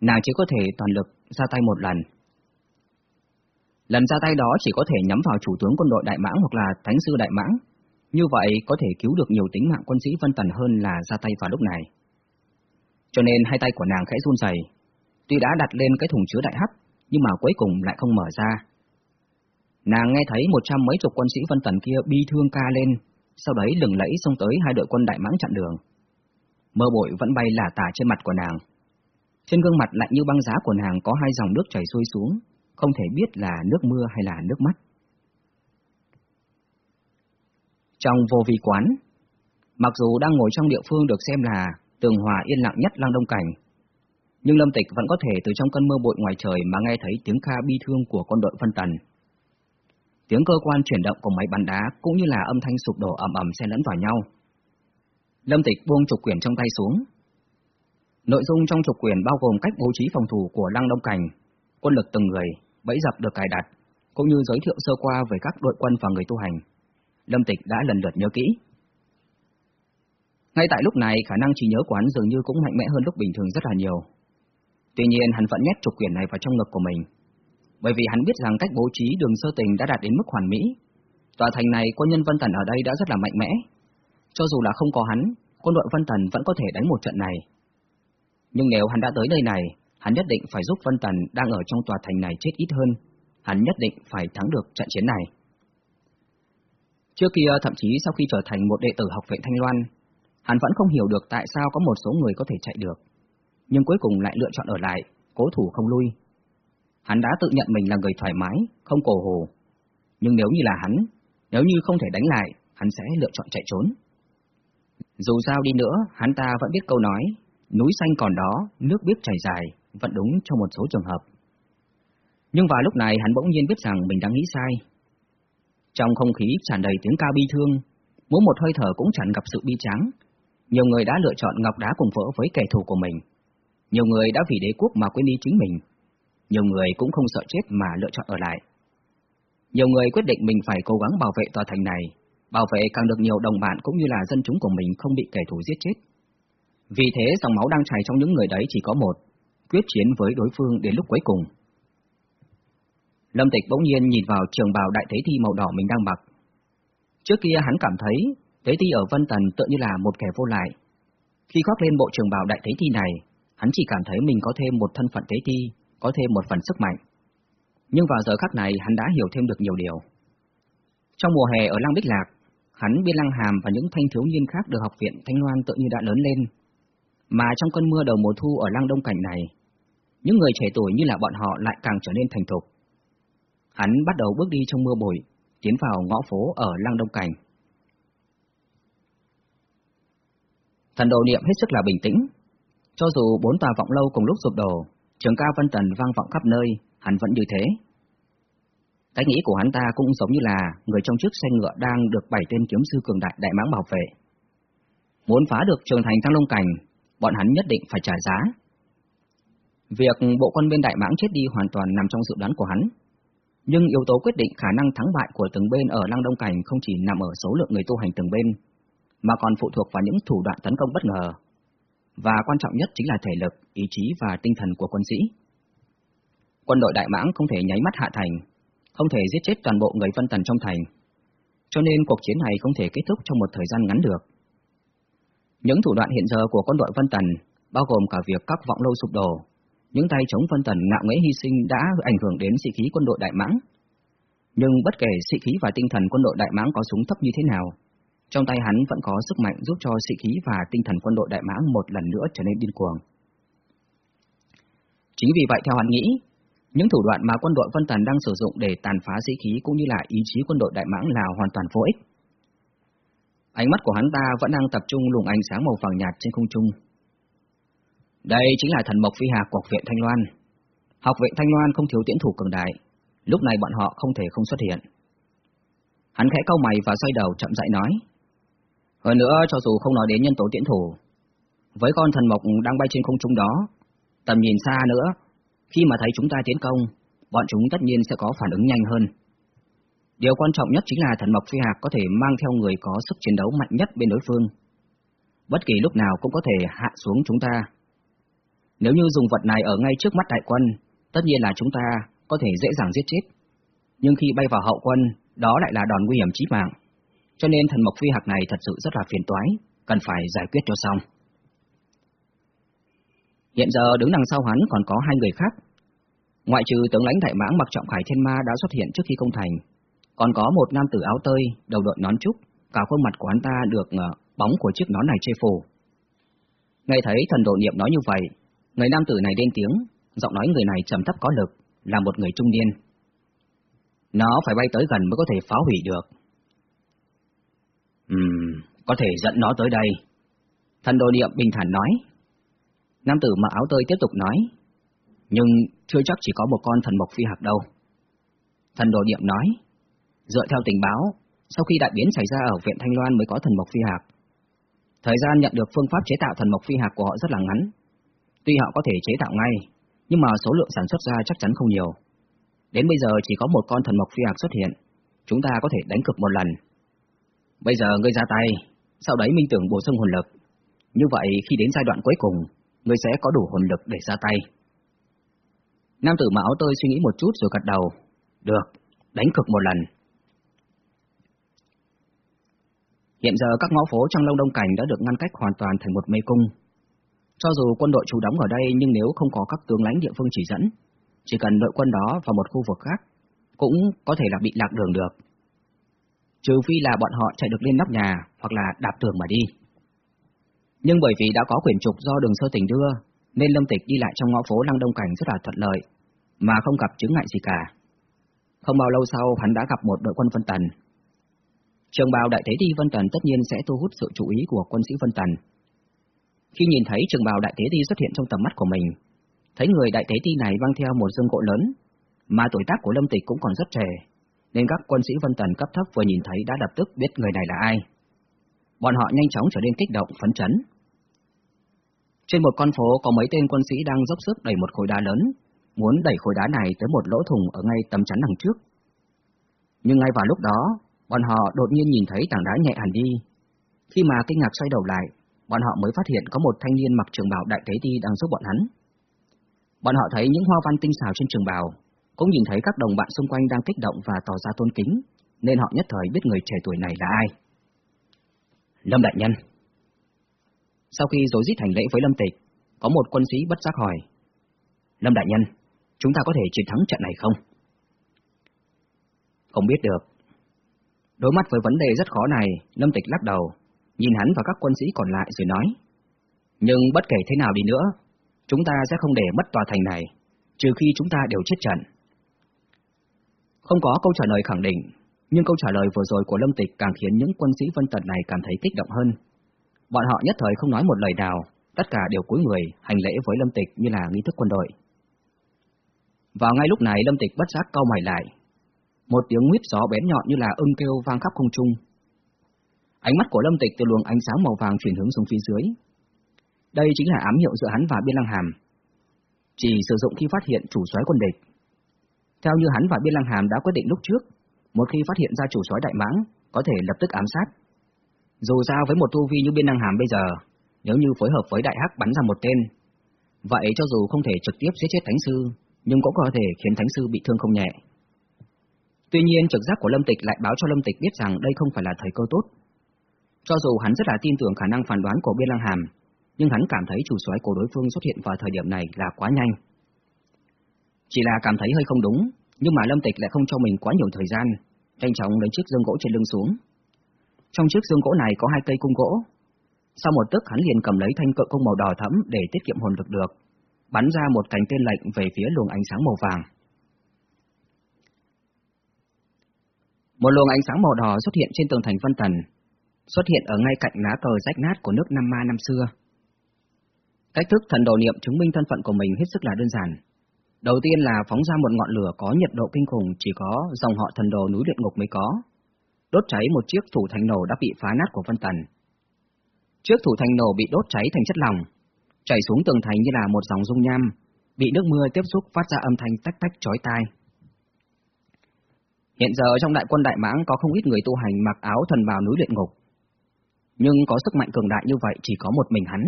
nàng chỉ có thể toàn lực ra tay một lần. Lần ra tay đó chỉ có thể nhắm vào chủ tướng quân đội Đại Mãng hoặc là Thánh sư Đại Mãng. Như vậy có thể cứu được nhiều tính mạng quân sĩ Vân Tần hơn là ra tay vào lúc này. Cho nên hai tay của nàng khẽ run rẩy, tuy đã đặt lên cái thùng chứa đại hắc, nhưng mà cuối cùng lại không mở ra. Nàng nghe thấy một trăm mấy chục quân sĩ Vân Tần kia bi thương ca lên, sau đấy lừng lẫy xông tới hai đội quân Đại Mãng chặn đường mơ bội vẫn bay lả tả trên mặt của nàng. Trên gương mặt lạnh như băng giá của nàng có hai dòng nước chảy xuôi xuống, không thể biết là nước mưa hay là nước mắt. Trong vô vi quán, mặc dù đang ngồi trong địa phương được xem là tường hòa yên lặng nhất Lang đông cảnh, nhưng Lâm Tịch vẫn có thể từ trong cơn mơ bội ngoài trời mà nghe thấy tiếng ca bi thương của con đội phân tần. Tiếng cơ quan chuyển động của máy bắn đá cũng như là âm thanh sụp đổ ầm ầm xen lẫn vào nhau Lâm Tịch buông trục quyền trong tay xuống. Nội dung trong trục quyền bao gồm cách bố trí phòng thủ của Lăng Đông Cảnh, quân lực từng người, bẫy dập được cài đặt, cũng như giới thiệu sơ qua về các đội quân và người tu hành. Lâm Tịch đã lần lượt nhớ kỹ. Ngay tại lúc này, khả năng trí nhớ của hắn dường như cũng mạnh mẽ hơn lúc bình thường rất là nhiều. Tuy nhiên, hắn vẫn nhét trục quyền này vào trong ngực của mình, bởi vì hắn biết rằng cách bố trí đường sơ tình đã đạt đến mức hoàn mỹ. Tòa thành này, quân nhân Vân Tần ở đây đã rất là mạnh mẽ, cho dù là không có hắn, quân đội Vân Tần vẫn có thể đánh một trận này. Nhưng nếu hắn đã tới nơi này, hắn nhất định phải giúp Vân Tần đang ở trong tòa thành này chết ít hơn. Hắn nhất định phải thắng được trận chiến này. Trước kia thậm chí sau khi trở thành một đệ tử học viện Thanh Loan, hắn vẫn không hiểu được tại sao có một số người có thể chạy được, nhưng cuối cùng lại lựa chọn ở lại, cố thủ không lui. Hắn đã tự nhận mình là người thoải mái, không cổ hồ. Nhưng nếu như là hắn, nếu như không thể đánh lại, hắn sẽ lựa chọn chạy trốn. Dù sao đi nữa, hắn ta vẫn biết câu nói, núi xanh còn đó, nước biết chảy dài, vẫn đúng trong một số trường hợp. Nhưng vào lúc này hắn bỗng nhiên biết rằng mình đang nghĩ sai. Trong không khí tràn đầy tiếng ca bi thương, mỗi một hơi thở cũng chẳng gặp sự bi tráng. Nhiều người đã lựa chọn ngọc đá cùng vỡ với kẻ thù của mình. Nhiều người đã vì đế quốc mà quên đi chính mình. Nhiều người cũng không sợ chết mà lựa chọn ở lại. Nhiều người quyết định mình phải cố gắng bảo vệ tòa thành này, bảo vệ càng được nhiều đồng bạn cũng như là dân chúng của mình không bị kẻ thù giết chết. Vì thế dòng máu đang chảy trong những người đấy chỉ có một, quyết chiến với đối phương đến lúc cuối cùng. Lâm Tịch bỗng nhiên nhìn vào trường bào đại thế thi màu đỏ mình đang mặc. Trước kia hắn cảm thấy thế thi ở Vân Tần tựa như là một kẻ vô lại. Khi khoác lên bộ trường bào đại thế thi này, hắn chỉ cảm thấy mình có thêm một thân phận thế thi, có thêm một phần sức mạnh. Nhưng vào giờ khắc này hắn đã hiểu thêm được nhiều điều. Trong mùa hè ở Lăng Bích Lạc, hắn Biên Lăng Hàm và những thanh thiếu niên khác được học viện Thanh Loan tự như đã lớn lên. Mà trong cơn mưa đầu mùa thu ở Lăng Đông Cảnh này, những người trẻ tuổi như là bọn họ lại càng trở nên thành thục. Hắn bắt đầu bước đi trong mưa bụi, tiến vào ngõ phố ở Lăng Đông Cảnh. Thần đồ niệm hết sức là bình tĩnh. Cho dù bốn tòa vọng lâu cùng lúc sụp đổ, trường cao vân tần vang vọng khắp nơi, hắn vẫn như thế cái nghĩ của hắn ta cũng giống như là người trong chiếc xe ngựa đang được bảy tên kiếm sư cường đại đại mãng bảo vệ. Muốn phá được trường thành thăng long cảnh, bọn hắn nhất định phải trả giá. Việc bộ quân bên đại mãng chết đi hoàn toàn nằm trong dự đoán của hắn. Nhưng yếu tố quyết định khả năng thắng bại của từng bên ở Lăng Đông Cảnh không chỉ nằm ở số lượng người tu hành từng bên, mà còn phụ thuộc vào những thủ đoạn tấn công bất ngờ. Và quan trọng nhất chính là thể lực, ý chí và tinh thần của quân sĩ. Quân đội Đại Mãng không thể nháy mắt hạ thành, không thể giết chết toàn bộ người phân tần trong thành, cho nên cuộc chiến này không thể kết thúc trong một thời gian ngắn được. Những thủ đoạn hiện giờ của quân đội phân Tần, bao gồm cả việc các vọng lâu sụp đổ, những tay chống phân Tần ngạo nghễ hy sinh đã ảnh hưởng đến sĩ khí quân đội Đại Mãng. Nhưng bất kể sĩ khí và tinh thần quân đội Đại Mãng có súng thấp như thế nào, trong tay hắn vẫn có sức mạnh giúp cho sĩ khí và tinh thần quân đội Đại Mãng một lần nữa trở nên điên cuồng. Chính vì vậy theo hắn nghĩ, những thủ đoạn mà quân đội Vân Tần đang sử dụng để tàn phá sĩ khí cũng như là ý chí quân đội Đại Mãng là hoàn toàn vô ích. Ánh mắt của hắn ta vẫn đang tập trung luồng ánh sáng màu vàng nhạt trên không trung. Đây chính là thần mộc phi hạc của học viện Thanh Loan. Học viện Thanh Loan không thiếu tiễn thủ cường đại, lúc này bọn họ không thể không xuất hiện. Hắn khẽ cau mày và xoay đầu chậm rãi nói. Hơn nữa, cho dù không nói đến nhân tố tiễn thủ, với con thần mộc đang bay trên không trung đó, tầm nhìn xa nữa, khi mà thấy chúng ta tiến công, bọn chúng tất nhiên sẽ có phản ứng nhanh hơn. Điều quan trọng nhất chính là thần mộc phi hạc có thể mang theo người có sức chiến đấu mạnh nhất bên đối phương. Bất kỳ lúc nào cũng có thể hạ xuống chúng ta. Nếu như dùng vật này ở ngay trước mắt đại quân, tất nhiên là chúng ta có thể dễ dàng giết chết. Nhưng khi bay vào hậu quân, đó lại là đòn nguy hiểm chí mạng. Cho nên thần mộc phi hạc này thật sự rất là phiền toái, cần phải giải quyết cho xong. Hiện giờ đứng đằng sau hắn còn có hai người khác. Ngoại trừ tướng lãnh đại mãng mặc trọng khải thiên ma đã xuất hiện trước khi công thành, còn có một nam tử áo tơi, đầu đội nón trúc, cả khuôn mặt của hắn ta được ờ, bóng của chiếc nón này che phủ. Nghe thấy thần độ niệm nói như vậy, người nam tử này lên tiếng, giọng nói người này trầm thấp có lực, là một người trung niên. Nó phải bay tới gần mới có thể phá hủy được. Ừm, có thể dẫn nó tới đây. Thần đồ niệm bình thản nói. Nam tử mặc áo tơi tiếp tục nói. Nhưng chưa chắc chỉ có một con thần mộc phi hạc đâu. Thần đồ niệm nói. Dựa theo tình báo, sau khi đại biến xảy ra ở viện Thanh Loan mới có thần mộc phi hạc. Thời gian nhận được phương pháp chế tạo thần mộc phi hạc của họ rất là ngắn. Tuy họ có thể chế tạo ngay, nhưng mà số lượng sản xuất ra chắc chắn không nhiều. Đến bây giờ chỉ có một con thần mộc phi hạc xuất hiện, chúng ta có thể đánh cực một lần. Bây giờ ngươi ra tay, sau đấy minh tưởng bổ sung hồn lực. Như vậy khi đến giai đoạn cuối cùng, ngươi sẽ có đủ hồn lực để ra tay. Nam tử mạo tôi suy nghĩ một chút rồi gật đầu. Được, đánh cực một lần. Hiện giờ các ngõ phố trong Long Đông Cảnh đã được ngăn cách hoàn toàn thành một mê cung. Cho dù quân đội trú đóng ở đây nhưng nếu không có các tướng lãnh địa phương chỉ dẫn, chỉ cần đội quân đó vào một khu vực khác, cũng có thể là bị lạc đường được. Trừ phi là bọn họ chạy được lên nóc nhà hoặc là đạp tường mà đi. Nhưng bởi vì đã có quyền trục do đường sơ tỉnh đưa, nên Lâm Tịch đi lại trong ngõ phố Lăng Đông Cảnh rất là thuận lợi, mà không gặp chứng ngại gì cả. Không bao lâu sau hắn đã gặp một đội quân Vân Tần. Trường bào đại thế đi Vân Tần tất nhiên sẽ thu hút sự chú ý của quân sĩ Vân Tần. Khi nhìn thấy trường bào đại thế đi xuất hiện trong tầm mắt của mình, thấy người đại thế đi này mang theo một dương cộ lớn, mà tuổi tác của Lâm Tịch cũng còn rất trẻ, nên các quân sĩ Vân Tần cấp thấp vừa nhìn thấy đã lập tức biết người này là ai. Bọn họ nhanh chóng trở nên kích động, phấn chấn. Trên một con phố có mấy tên quân sĩ đang dốc sức đẩy một khối đá lớn, muốn đẩy khối đá này tới một lỗ thủng ở ngay tấm chắn đằng trước. Nhưng ngay vào lúc đó, bọn họ đột nhiên nhìn thấy tảng đá nhẹ hẳn đi. Khi mà kinh ngạc xoay đầu lại, bọn họ mới phát hiện có một thanh niên mặc trường bào đại tế ti đang giúp bọn hắn. Bọn họ thấy những hoa văn tinh xảo trên trường bào, cũng nhìn thấy các đồng bạn xung quanh đang kích động và tỏ ra tôn kính, nên họ nhất thời biết người trẻ tuổi này là ai. Lâm Đại Nhân sau khi rồi giết hành lễ với Lâm Tịch, có một quân sĩ bất giác hỏi. Lâm Đại Nhân, chúng ta có thể chiến thắng trận này không? Không biết được. Đối mặt với vấn đề rất khó này, Lâm Tịch lắc đầu, nhìn hắn và các quân sĩ còn lại rồi nói. Nhưng bất kể thế nào đi nữa, chúng ta sẽ không để mất tòa thành này, trừ khi chúng ta đều chết trận. Không có câu trả lời khẳng định, nhưng câu trả lời vừa rồi của Lâm Tịch càng khiến những quân sĩ Vân tật này cảm thấy kích động hơn. Bọn họ nhất thời không nói một lời nào, tất cả đều cúi người hành lễ với Lâm Tịch như là nghi thức quân đội. Vào ngay lúc này Lâm Tịch bất giác cau mày lại. Một tiếng huyết gió bén nhọn như là ưng kêu vang khắp không trung. Ánh mắt của Lâm Tịch từ luồng ánh sáng màu vàng chuyển hướng xuống phía dưới. Đây chính là ám hiệu giữa hắn và Biên Lăng Hàm. Chỉ sử dụng khi phát hiện chủ soái quân địch. Theo như hắn và Biên Lăng Hàm đã quyết định lúc trước, một khi phát hiện ra chủ soái đại mãng, có thể lập tức ám sát. Dù sao với một tu vi như Biên năng Hàm bây giờ, nếu như phối hợp với Đại Hắc bắn ra một tên, vậy cho dù không thể trực tiếp giết chết Thánh Sư, nhưng cũng có thể khiến Thánh Sư bị thương không nhẹ. Tuy nhiên trực giác của Lâm Tịch lại báo cho Lâm Tịch biết rằng đây không phải là thời cơ tốt. Cho dù hắn rất là tin tưởng khả năng phán đoán của Biên Lăng Hàm, nhưng hắn cảm thấy chủ soái của đối phương xuất hiện vào thời điểm này là quá nhanh. Chỉ là cảm thấy hơi không đúng, nhưng mà Lâm Tịch lại không cho mình quá nhiều thời gian, nhanh chóng lấy chiếc dương gỗ trên lưng xuống. Trong chiếc xương gỗ này có hai cây cung gỗ. Sau một tức hắn liền cầm lấy thanh cự cung màu đỏ thẫm để tiết kiệm hồn lực được, bắn ra một cánh tên lệnh về phía luồng ánh sáng màu vàng. Một luồng ánh sáng màu đỏ xuất hiện trên tường thành Vân Tần, xuất hiện ở ngay cạnh lá cờ rách nát của nước Nam Ma năm xưa. Cách thức thần đồ niệm chứng minh thân phận của mình hết sức là đơn giản. Đầu tiên là phóng ra một ngọn lửa có nhiệt độ kinh khủng chỉ có dòng họ thần đồ núi luyện ngục mới có. Đốt cháy một chiếc thủ thành nổ đã bị phá nát của Vân Tần. Chiếc thủ thành nổ bị đốt cháy thành chất lỏng, chảy xuống tường thành như là một dòng dung nham, bị nước mưa tiếp xúc phát ra âm thanh tách tách chói tai. Hiện giờ trong đại quân Đại Mãng có không ít người tu hành mặc áo thần bào núi luyện ngục. Nhưng có sức mạnh cường đại như vậy chỉ có một mình hắn.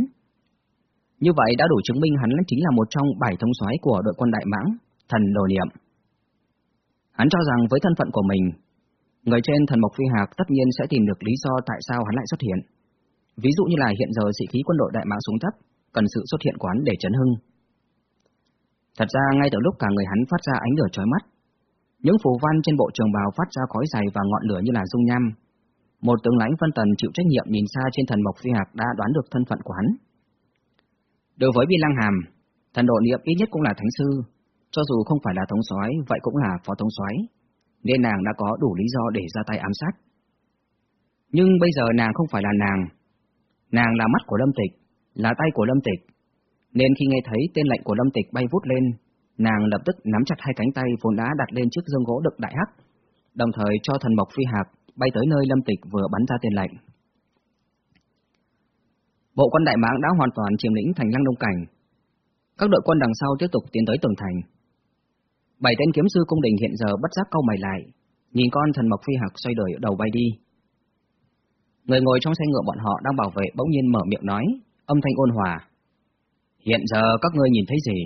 Như vậy đã đủ chứng minh hắn chính là một trong bảy thống soái của đội quân Đại Mãng, thần đồ niệm. Hắn cho rằng với thân phận của mình, người trên thần Mộc Phi Hạc tất nhiên sẽ tìm được lý do tại sao hắn lại xuất hiện. Ví dụ như là hiện giờ sĩ khí quân đội Đại mạng xuống thấp, cần sự xuất hiện quán để chấn hưng. Thật ra ngay từ lúc cả người hắn phát ra ánh lửa chói mắt, những phù văn trên bộ trường bào phát ra khói dày và ngọn lửa như là dung nham. Một tướng lãnh phân tần chịu trách nhiệm nhìn xa trên thần mộc phi hạc đã đoán được thân phận của hắn. Đối với Bi Lăng Hàm, thần độ niệm ít nhất cũng là thánh sư, cho dù không phải là thống soái, vậy cũng là phó thống soái, nên nàng đã có đủ lý do để ra tay ám sát. Nhưng bây giờ nàng không phải là nàng, nàng là mắt của Lâm Tịch, là tay của Lâm Tịch, nên khi nghe thấy tên lệnh của Lâm Tịch bay vút lên, Nàng lập tức nắm chặt hai cánh tay vốn đã đặt lên chiếc dương gỗ đực đại hắc, đồng thời cho thần mộc phi hạp bay tới nơi lâm tịch vừa bắn ra tên lệnh. Bộ quân Đại Mãng đã hoàn toàn chiếm lĩnh thành lăng đông cảnh. Các đội quân đằng sau tiếp tục tiến tới tường thành. Bảy tên kiếm sư cung đình hiện giờ bất giác câu mày lại, nhìn con thần mộc phi hạc xoay đời đầu bay đi. Người ngồi trong xe ngựa bọn họ đang bảo vệ bỗng nhiên mở miệng nói, âm thanh ôn hòa. Hiện giờ các ngươi nhìn thấy gì?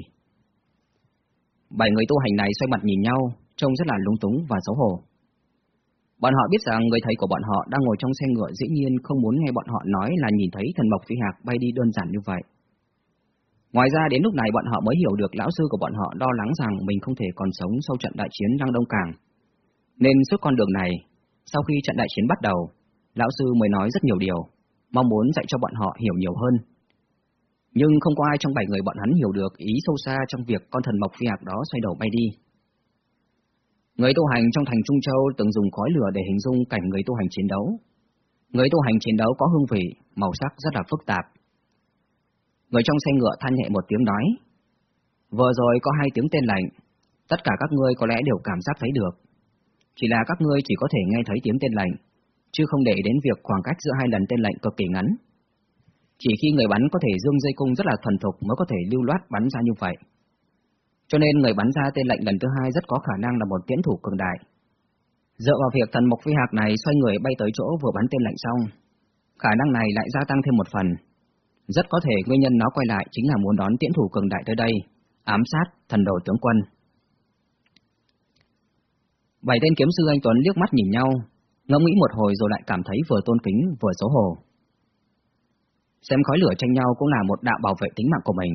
Bảy người tu hành này xoay mặt nhìn nhau, trông rất là lúng túng và xấu hổ. Bọn họ biết rằng người thầy của bọn họ đang ngồi trong xe ngựa dĩ nhiên không muốn nghe bọn họ nói là nhìn thấy thần mộc phi hạc bay đi đơn giản như vậy. Ngoài ra đến lúc này bọn họ mới hiểu được lão sư của bọn họ lo lắng rằng mình không thể còn sống sau trận đại chiến Lăng Đông Cảng. Nên suốt con đường này, sau khi trận đại chiến bắt đầu, lão sư mới nói rất nhiều điều, mong muốn dạy cho bọn họ hiểu nhiều hơn nhưng không có ai trong bảy người bọn hắn hiểu được ý sâu xa trong việc con thần mộc phi hạc đó xoay đầu bay đi. Người tu hành trong thành Trung Châu từng dùng khói lửa để hình dung cảnh người tu hành chiến đấu. Người tu hành chiến đấu có hương vị, màu sắc rất là phức tạp. Người trong xe ngựa than nhẹ một tiếng nói. Vừa rồi có hai tiếng tên lạnh, tất cả các ngươi có lẽ đều cảm giác thấy được. Chỉ là các ngươi chỉ có thể nghe thấy tiếng tên lạnh, chứ không để đến việc khoảng cách giữa hai lần tên lạnh cực kỳ ngắn. Chỉ khi người bắn có thể dương dây cung rất là thuần thục mới có thể lưu loát bắn ra như vậy. Cho nên người bắn ra tên lệnh lần thứ hai rất có khả năng là một tiễn thủ cường đại. Dựa vào việc thần mộc phi hạc này xoay người bay tới chỗ vừa bắn tên lệnh xong, khả năng này lại gia tăng thêm một phần. Rất có thể nguyên nhân nó quay lại chính là muốn đón tiễn thủ cường đại tới đây, ám sát thần đồ tướng quân. Bảy tên kiếm sư anh Tuấn liếc mắt nhìn nhau, ngẫm nghĩ một hồi rồi lại cảm thấy vừa tôn kính vừa xấu hổ. Xem khói lửa tranh nhau cũng là một đạo bảo vệ tính mạng của mình.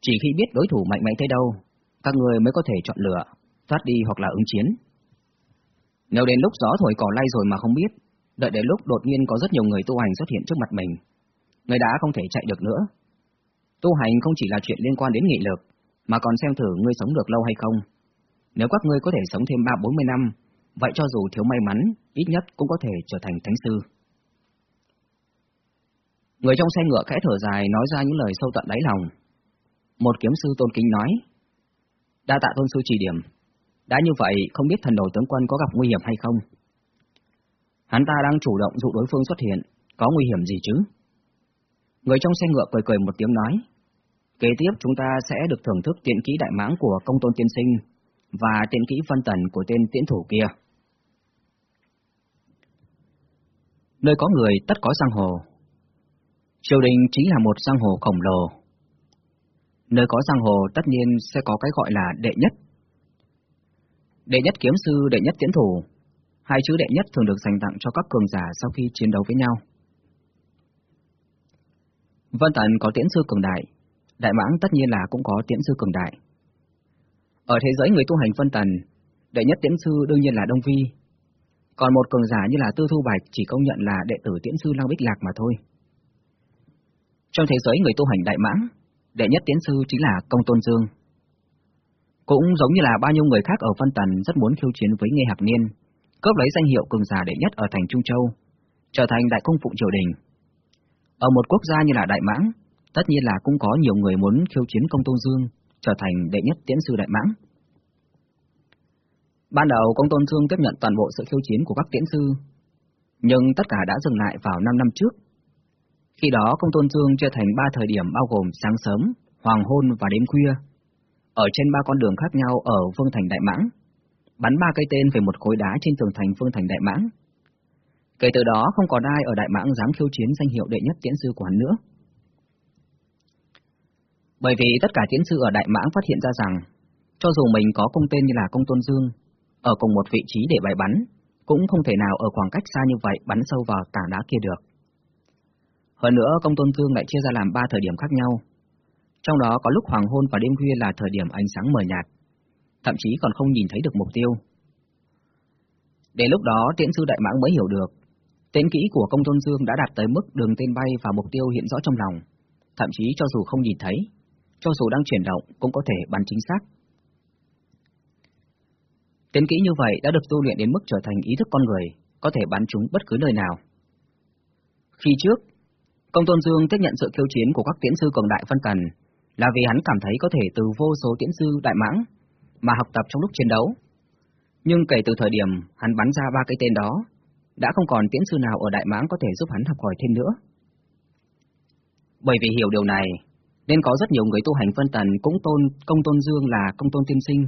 Chỉ khi biết đối thủ mạnh mẽ tới đâu, các người mới có thể chọn lựa, thoát đi hoặc là ứng chiến. Nếu đến lúc gió thổi cỏ lay rồi mà không biết, đợi đến lúc đột nhiên có rất nhiều người tu hành xuất hiện trước mặt mình, người đã không thể chạy được nữa. Tu hành không chỉ là chuyện liên quan đến nghị lực, mà còn xem thử ngươi sống được lâu hay không. Nếu các ngươi có thể sống thêm ba bốn mươi năm, vậy cho dù thiếu may mắn, ít nhất cũng có thể trở thành thánh sư. Người trong xe ngựa khẽ thở dài nói ra những lời sâu tận đáy lòng. Một kiếm sư tôn kính nói, đa tạ tôn sư chỉ điểm, đã như vậy không biết thần đồ tướng quân có gặp nguy hiểm hay không? Hắn ta đang chủ động dụ đối phương xuất hiện, có nguy hiểm gì chứ? Người trong xe ngựa cười cười một tiếng nói, kế tiếp chúng ta sẽ được thưởng thức tiện kỹ đại mãng của công tôn tiên sinh và tiện kỹ phân tần của tên tiễn thủ kia. Nơi có người tất có giang hồ, Triều đình chính là một giang hồ khổng lồ. Nơi có giang hồ tất nhiên sẽ có cái gọi là đệ nhất. Đệ nhất kiếm sư, đệ nhất tiễn thủ, hai chữ đệ nhất thường được dành tặng cho các cường giả sau khi chiến đấu với nhau. Vân Tần có tiễn sư cường đại, Đại Mãng tất nhiên là cũng có tiễn sư cường đại. Ở thế giới người tu hành Vân Tần, đệ nhất tiễn sư đương nhiên là Đông Vi, còn một cường giả như là Tư Thu Bạch chỉ công nhận là đệ tử tiễn sư Lăng Bích Lạc mà thôi. Trong thế giới người tu hành đại mãng, đệ nhất tiễn sư chính là Công Tôn Dương. Cũng giống như là bao nhiêu người khác ở Vân Tần rất muốn khiêu chiến với nghe Hạc Niên, cướp lấy danh hiệu cường giả đệ nhất ở thành Trung Châu, trở thành đại cung phụng triều đình. Ở một quốc gia như là Đại Mãng, tất nhiên là cũng có nhiều người muốn khiêu chiến Công Tôn Dương, trở thành đệ nhất tiễn sư Đại Mãng. Ban đầu Công Tôn Dương tiếp nhận toàn bộ sự khiêu chiến của các tiễn sư, nhưng tất cả đã dừng lại vào 5 năm trước, khi đó công tôn dương chia thành ba thời điểm bao gồm sáng sớm, hoàng hôn và đêm khuya. Ở trên ba con đường khác nhau ở Vương Thành Đại Mãng, bắn ba cây tên về một khối đá trên tường thành Vương Thành Đại Mãng. Kể từ đó không còn ai ở Đại Mãng dám khiêu chiến danh hiệu đệ nhất tiễn sư của hắn nữa. Bởi vì tất cả tiễn sư ở Đại Mãng phát hiện ra rằng, cho dù mình có công tên như là công tôn dương, ở cùng một vị trí để bài bắn, cũng không thể nào ở khoảng cách xa như vậy bắn sâu vào tảng đá kia được. Hơn nữa, công tôn dương lại chia ra làm ba thời điểm khác nhau. Trong đó có lúc hoàng hôn và đêm khuya là thời điểm ánh sáng mờ nhạt, thậm chí còn không nhìn thấy được mục tiêu. Đến lúc đó, tiễn sư đại mãng mới hiểu được, tên kỹ của công tôn dương đã đạt tới mức đường tên bay và mục tiêu hiện rõ trong lòng, thậm chí cho dù không nhìn thấy, cho dù đang chuyển động cũng có thể bắn chính xác. Tên kỹ như vậy đã được tu luyện đến mức trở thành ý thức con người, có thể bắn chúng bất cứ nơi nào. Khi trước, Công Tôn Dương tiếp nhận sự khiêu chiến của các tiễn sư cường đại phân cần là vì hắn cảm thấy có thể từ vô số tiễn sư đại mãng mà học tập trong lúc chiến đấu. Nhưng kể từ thời điểm hắn bắn ra ba cái tên đó, đã không còn tiễn sư nào ở đại mãng có thể giúp hắn học hỏi thêm nữa. Bởi vì hiểu điều này, nên có rất nhiều người tu hành phân tần cũng tôn công tôn dương là công tôn tiên sinh.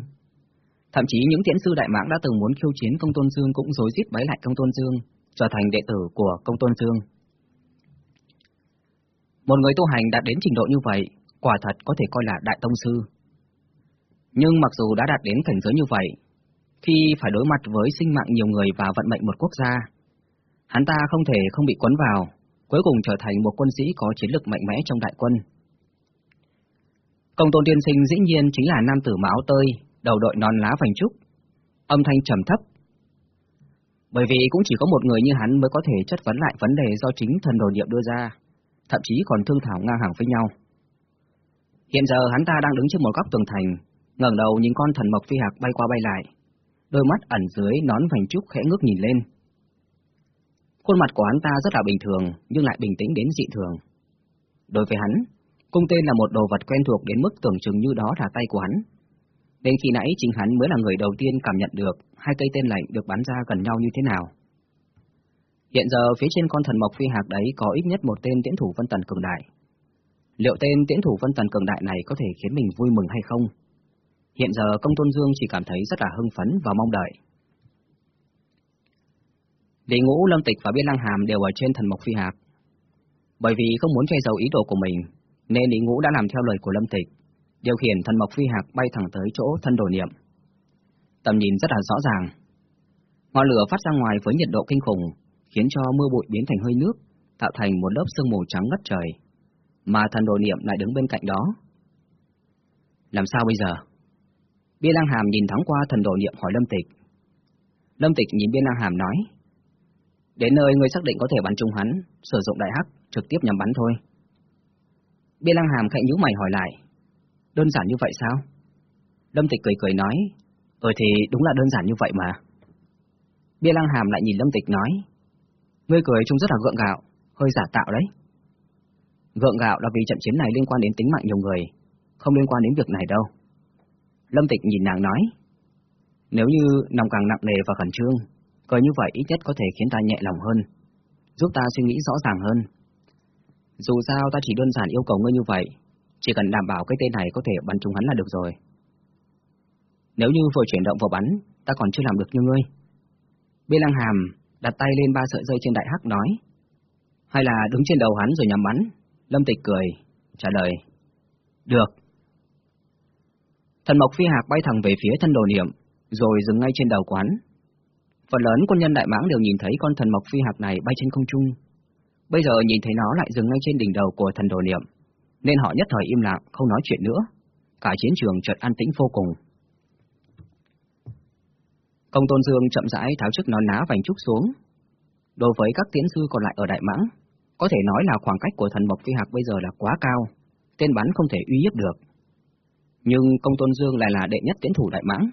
Thậm chí những tiễn sư đại mãng đã từng muốn khiêu chiến công tôn dương cũng dối rít bái lại công tôn dương, trở thành đệ tử của công tôn dương. Một người tu hành đạt đến trình độ như vậy, quả thật có thể coi là đại tông sư. Nhưng mặc dù đã đạt đến cảnh giới như vậy, khi phải đối mặt với sinh mạng nhiều người và vận mệnh một quốc gia, hắn ta không thể không bị quấn vào, cuối cùng trở thành một quân sĩ có chiến lực mạnh mẽ trong đại quân. Công tôn tiên sinh dĩ nhiên chính là nam tử máu tơi, đầu đội non lá vành trúc, âm thanh trầm thấp. Bởi vì cũng chỉ có một người như hắn mới có thể chất vấn lại vấn đề do chính thần đồ niệm đưa ra thậm chí còn thương thảo ngang hàng với nhau. Hiện giờ hắn ta đang đứng trên một góc tường thành, ngẩng đầu nhìn con thần mộc phi hạc bay qua bay lại, đôi mắt ẩn dưới nón vành trúc khẽ ngước nhìn lên. Khuôn mặt của hắn ta rất là bình thường, nhưng lại bình tĩnh đến dị thường. Đối với hắn, cung tên là một đồ vật quen thuộc đến mức tưởng chừng như đó là tay của hắn. Đến khi nãy chính hắn mới là người đầu tiên cảm nhận được hai cây tên lạnh được bắn ra gần nhau như thế nào. Hiện giờ phía trên con thần mộc phi hạc đấy có ít nhất một tên tiễn thủ vân tần cường đại. Liệu tên tiễn thủ vân tần cường đại này có thể khiến mình vui mừng hay không? Hiện giờ công tôn dương chỉ cảm thấy rất là hưng phấn và mong đợi. Lý Ngũ, Lâm Tịch và Biên Lăng Hàm đều ở trên thần mộc phi hạc. Bởi vì không muốn che giấu ý đồ của mình, nên Lý Ngũ đã làm theo lời của Lâm Tịch, điều khiển thần mộc phi hạc bay thẳng tới chỗ thân đồ niệm. Tầm nhìn rất là rõ ràng. Ngọn lửa phát ra ngoài với nhiệt độ kinh khủng, khiến cho mưa bụi biến thành hơi nước, tạo thành một lớp sương mù trắng ngất trời, mà thần đồ niệm lại đứng bên cạnh đó. Làm sao bây giờ? Biên Lăng Hàm nhìn thoáng qua thần đồ niệm hỏi Lâm Tịch. Lâm Tịch nhìn Biên Lăng Hàm nói, Đến nơi ngươi xác định có thể bắn trúng hắn, sử dụng đại hắc, trực tiếp nhắm bắn thôi. Biên Lăng Hàm khẽ nhíu mày hỏi lại, đơn giản như vậy sao? Lâm Tịch cười cười nói, ờ thì đúng là đơn giản như vậy mà. Biên Lăng Hàm lại nhìn Lâm Tịch nói, ngươi cười trông rất là gượng gạo, hơi giả tạo đấy. Gượng gạo là vì trận chiến này liên quan đến tính mạng nhiều người, không liên quan đến việc này đâu. Lâm Tịch nhìn nàng nói, nếu như lòng càng nặng nề và khẩn trương, Coi như vậy ít nhất có thể khiến ta nhẹ lòng hơn, giúp ta suy nghĩ rõ ràng hơn. Dù sao ta chỉ đơn giản yêu cầu ngươi như vậy, chỉ cần đảm bảo cái tên này có thể bắn trúng hắn là được rồi. Nếu như vừa chuyển động vào bắn, ta còn chưa làm được như ngươi. Bê Lăng Hàm đặt tay lên ba sợi dây trên đại hắc nói. Hay là đứng trên đầu hắn rồi nhắm bắn? Lâm Tịch cười, trả lời. Được. Thần Mộc Phi Hạc bay thẳng về phía thân đồ niệm, rồi dừng ngay trên đầu quán. Phần lớn quân nhân Đại Mãng đều nhìn thấy con thần mộc phi hạc này bay trên không trung. Bây giờ nhìn thấy nó lại dừng ngay trên đỉnh đầu của thần đồ niệm, nên họ nhất thời im lặng, không nói chuyện nữa. Cả chiến trường chợt an tĩnh vô cùng. Công Tôn Dương chậm rãi tháo chiếc nón ná vành trúc xuống. Đối với các tiến sư còn lại ở Đại Mãng, có thể nói là khoảng cách của thần mộc phi hạc bây giờ là quá cao, tên bắn không thể uy hiếp được. Nhưng Công Tôn Dương lại là đệ nhất tiến thủ Đại Mãng,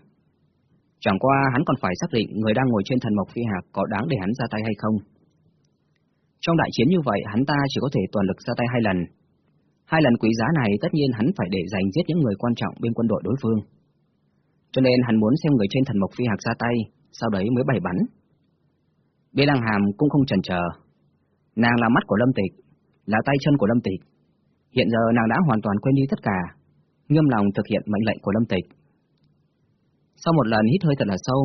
Chẳng qua hắn còn phải xác định người đang ngồi trên thần mộc phi hạc có đáng để hắn ra tay hay không. Trong đại chiến như vậy, hắn ta chỉ có thể toàn lực ra tay hai lần. Hai lần quý giá này tất nhiên hắn phải để dành giết những người quan trọng bên quân đội đối phương. Cho nên hắn muốn xem người trên thần mộc phi hạc ra tay, sau đấy mới bày bắn. Bê Lăng Hàm cũng không chần chờ. Nàng là mắt của Lâm Tịch, là tay chân của Lâm Tịch. Hiện giờ nàng đã hoàn toàn quên đi tất cả, nghiêm lòng thực hiện mệnh lệnh của Lâm Tịch. Sau một lần hít hơi thật là sâu,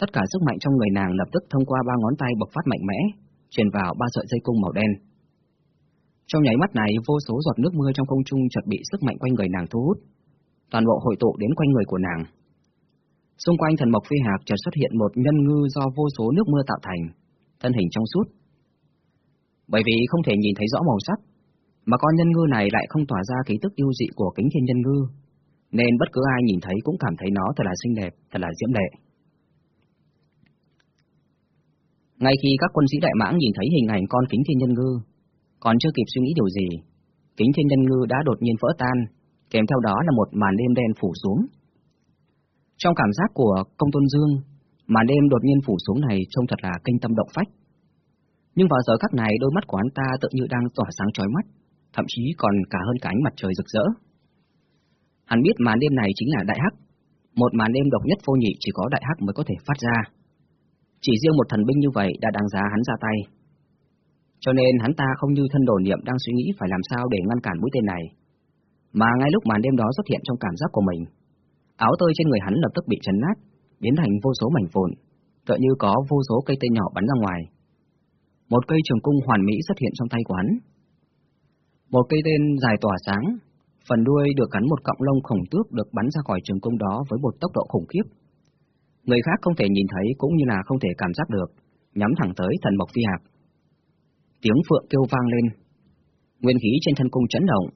tất cả sức mạnh trong người nàng lập tức thông qua ba ngón tay bộc phát mạnh mẽ, truyền vào ba sợi dây cung màu đen. Trong nháy mắt này, vô số giọt nước mưa trong không trung chợt bị sức mạnh quanh người nàng thu hút, toàn bộ hội tụ đến quanh người của nàng. Xung quanh thần mộc phi hạc chợt xuất hiện một nhân ngư do vô số nước mưa tạo thành, thân hình trong suốt. Bởi vì không thể nhìn thấy rõ màu sắc, mà con nhân ngư này lại không tỏa ra khí tức yêu dị của kính thiên nhân ngư, nên bất cứ ai nhìn thấy cũng cảm thấy nó thật là xinh đẹp, thật là diễm lệ. Ngay khi các quân sĩ Đại Mãng nhìn thấy hình ảnh con kính thiên nhân ngư, còn chưa kịp suy nghĩ điều gì, kính thiên nhân ngư đã đột nhiên vỡ tan, kèm theo đó là một màn đêm đen phủ xuống. Trong cảm giác của công tôn dương, màn đêm đột nhiên phủ xuống này trông thật là kinh tâm động phách. Nhưng vào giờ khắc này đôi mắt của hắn ta tự như đang tỏa sáng chói mắt, thậm chí còn cả hơn cả ánh mặt trời rực rỡ. Hắn biết màn đêm này chính là đại hắc, một màn đêm độc nhất vô nhị chỉ có đại hắc mới có thể phát ra. Chỉ riêng một thần binh như vậy đã đáng giá hắn ra tay. Cho nên hắn ta không như thân đồ niệm đang suy nghĩ phải làm sao để ngăn cản mũi tên này. Mà ngay lúc màn đêm đó xuất hiện trong cảm giác của mình, áo tơi trên người hắn lập tức bị chấn nát, biến thành vô số mảnh vụn, tựa như có vô số cây tên nhỏ bắn ra ngoài. Một cây trường cung hoàn mỹ xuất hiện trong tay của hắn. Một cây tên dài tỏa sáng, Phần đuôi được gắn một cọng lông khổng tước được bắn ra khỏi trường cung đó với một tốc độ khủng khiếp. Người khác không thể nhìn thấy cũng như là không thể cảm giác được, nhắm thẳng tới thần mộc phi hạc. Tiếng phượng kêu vang lên. Nguyên khí trên thân cung chấn động,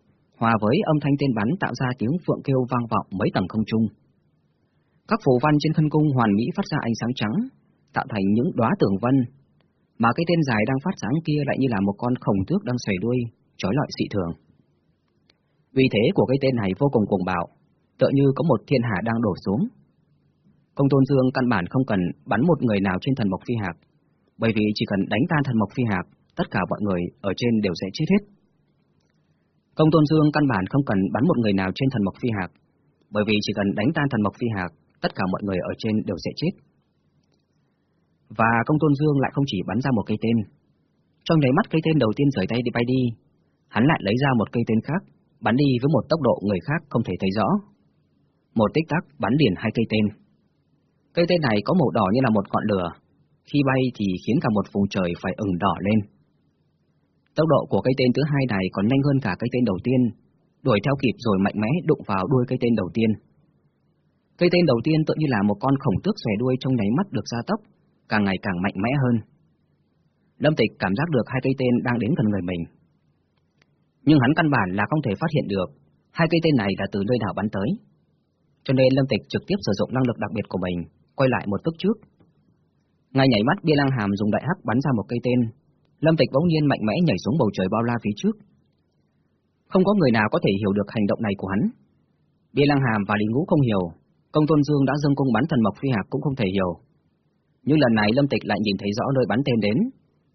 hòa với âm thanh tên bắn tạo ra tiếng phượng kêu vang vọng mấy tầng không trung. Các phù văn trên thân cung hoàn mỹ phát ra ánh sáng trắng, tạo thành những đóa tường vân, mà cái tên dài đang phát sáng kia lại như là một con khổng tước đang xoay đuôi, trói lọi dị thường. Vì thế của cái tên này vô cùng cuồng bạo, tựa như có một thiên hạ đang đổ xuống. Công tôn dương căn bản không cần bắn một người nào trên thần mộc phi hạc, bởi vì chỉ cần đánh tan thần mộc phi hạc, tất cả mọi người ở trên đều sẽ chết hết. Công tôn dương căn bản không cần bắn một người nào trên thần mộc phi hạc, bởi vì chỉ cần đánh tan thần mộc phi hạc, tất cả mọi người ở trên đều sẽ chết. Và công tôn dương lại không chỉ bắn ra một cây tên. Trong nháy mắt cây tên đầu tiên rời tay đi bay đi, hắn lại lấy ra một cây tên khác, bắn đi với một tốc độ người khác không thể thấy rõ. Một tích tắc bắn liền hai cây tên. Cây tên này có màu đỏ như là một ngọn lửa, khi bay thì khiến cả một vùng trời phải ửng đỏ lên. Tốc độ của cây tên thứ hai này còn nhanh hơn cả cây tên đầu tiên, đuổi theo kịp rồi mạnh mẽ đụng vào đuôi cây tên đầu tiên. Cây tên đầu tiên tự như là một con khổng tước xòe đuôi trong nháy mắt được gia tốc, càng ngày càng mạnh mẽ hơn. Lâm Tịch cảm giác được hai cây tên đang đến gần người mình. Nhưng hắn căn bản là không thể phát hiện được hai cây tên này là từ nơi nào bắn tới. Cho nên Lâm Tịch trực tiếp sử dụng năng lực đặc biệt của mình, quay lại một tức trước. Ngay nhảy mắt Bia Lăng Hàm dùng đại hắc bắn ra một cây tên, Lâm Tịch bỗng nhiên mạnh mẽ nhảy xuống bầu trời bao la phía trước. Không có người nào có thể hiểu được hành động này của hắn. Bia Lăng Hàm và Lý Ngũ không hiểu, Công Tôn Dương đã dâng cung bắn thần mộc phi hạc cũng không thể hiểu. Nhưng lần này Lâm Tịch lại nhìn thấy rõ nơi bắn tên đến,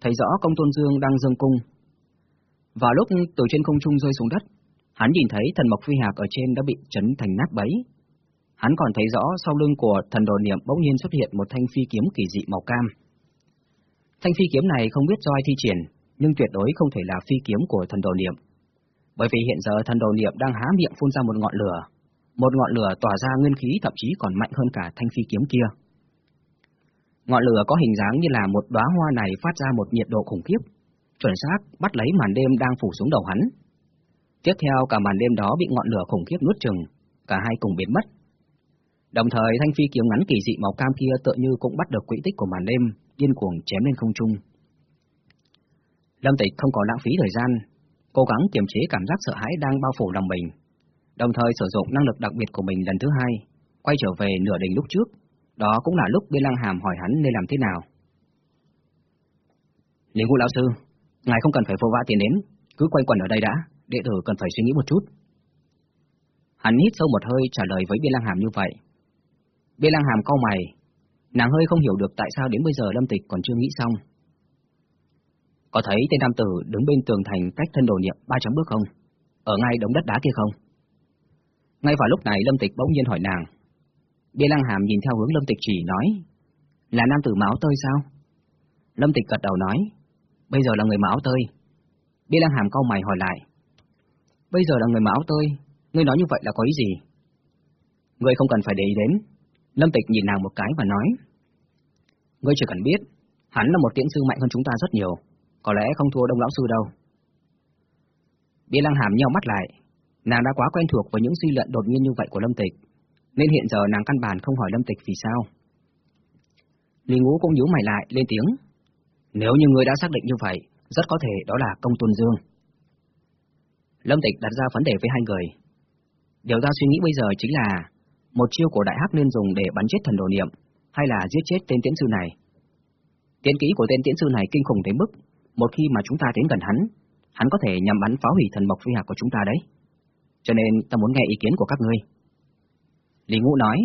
thấy rõ Công Tôn Dương đang dâng cung. Và lúc từ trên không trung rơi xuống đất, hắn nhìn thấy thần mộc phi hạc ở trên đã bị chấn thành nát bấy. Hắn còn thấy rõ sau lưng của thần đồ niệm bỗng nhiên xuất hiện một thanh phi kiếm kỳ dị màu cam. Thanh phi kiếm này không biết do ai thi triển, nhưng tuyệt đối không thể là phi kiếm của thần đồ niệm. Bởi vì hiện giờ thần đồ niệm đang há miệng phun ra một ngọn lửa, một ngọn lửa tỏa ra nguyên khí thậm chí còn mạnh hơn cả thanh phi kiếm kia. Ngọn lửa có hình dáng như là một đóa hoa này phát ra một nhiệt độ khủng khiếp, chuẩn xác bắt lấy màn đêm đang phủ xuống đầu hắn. Tiếp theo cả màn đêm đó bị ngọn lửa khủng khiếp nuốt chừng, cả hai cùng biến mất. Đồng thời thanh phi kiếm ngắn kỳ dị màu cam kia tựa như cũng bắt được quỹ tích của màn đêm, điên cuồng chém lên không trung. Lâm Tịch không có lãng phí thời gian, cố gắng kiềm chế cảm giác sợ hãi đang bao phủ lòng mình, đồng thời sử dụng năng lực đặc biệt của mình lần thứ hai, quay trở về nửa đỉnh lúc trước. Đó cũng là lúc Biên Lăng Hàm hỏi hắn nên làm thế nào. Lý Ngũ Lão Sư, ngài không cần phải vô vã tiền đến, cứ quay quần ở đây đã, đệ tử cần phải suy nghĩ một chút. Hắn hít sâu một hơi trả lời với Biên Lăng Hàm như vậy. Biên Lăng Hàm cau mày, nàng hơi không hiểu được tại sao đến bây giờ Lâm Tịch còn chưa nghĩ xong. Có thấy tên nam tử đứng bên tường thành cách thân đồ niệm 300 bước không? Ở ngay đống đất đá kia không? Ngay vào lúc này Lâm Tịch bỗng nhiên hỏi nàng. Bia Lăng Hàm nhìn theo hướng Lâm Tịch chỉ nói, là nam tử máu tơi sao? Lâm Tịch gật đầu nói, bây giờ là người máu tơi. Bia Lăng Hàm câu mày hỏi lại, bây giờ là người máu tơi, ngươi nói như vậy là có ý gì? Ngươi không cần phải để ý đến. Lâm Tịch nhìn nàng một cái và nói, ngươi chỉ cần biết, hắn là một tiễn sư mạnh hơn chúng ta rất nhiều, có lẽ không thua đông lão sư đâu. Bia Lăng Hàm nhau mắt lại, nàng đã quá quen thuộc với những suy luận đột nhiên như vậy của Lâm Tịch, nên hiện giờ nàng căn bản không hỏi Lâm Tịch vì sao. Lý Ngũ cũng nhíu mày lại, lên tiếng. Nếu như ngươi đã xác định như vậy, rất có thể đó là công tôn dương. Lâm Tịch đặt ra vấn đề với hai người. Điều ra suy nghĩ bây giờ chính là một chiêu của Đại Hắc nên dùng để bắn chết thần đồ niệm, hay là giết chết tên tiễn sư này. Tiến kỹ của tên tiễn sư này kinh khủng đến mức, một khi mà chúng ta đến gần hắn, hắn có thể nhằm bắn phá hủy thần mộc phi hạc của chúng ta đấy. Cho nên ta muốn nghe ý kiến của các ngươi. Lý Ngũ nói,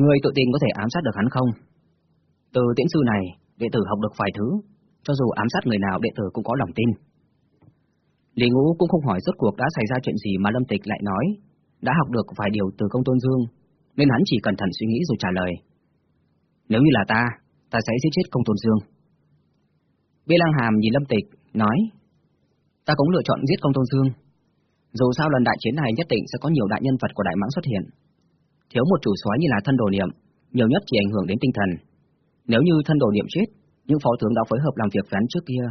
Ngươi tự tin có thể ám sát được hắn không? Từ tiễn sư này, đệ tử học được vài thứ, cho dù ám sát người nào đệ tử cũng có lòng tin. Lý Ngũ cũng không hỏi rốt cuộc đã xảy ra chuyện gì mà Lâm Tịch lại nói, đã học được vài điều từ công tôn dương, nên hắn chỉ cẩn thận suy nghĩ rồi trả lời. Nếu như là ta, ta sẽ giết chết công tôn dương. Bê Lăng Hàm nhìn Lâm Tịch, nói, ta cũng lựa chọn giết công tôn dương, dù sao lần đại chiến này nhất định sẽ có nhiều đại nhân vật của Đại Mãng xuất hiện. Thiếu một chủ soái như là thân đồ niệm, nhiều nhất chỉ ảnh hưởng đến tinh thần. Nếu như thân đồ niệm chết, những phó tướng đã phối hợp làm việc với hắn trước kia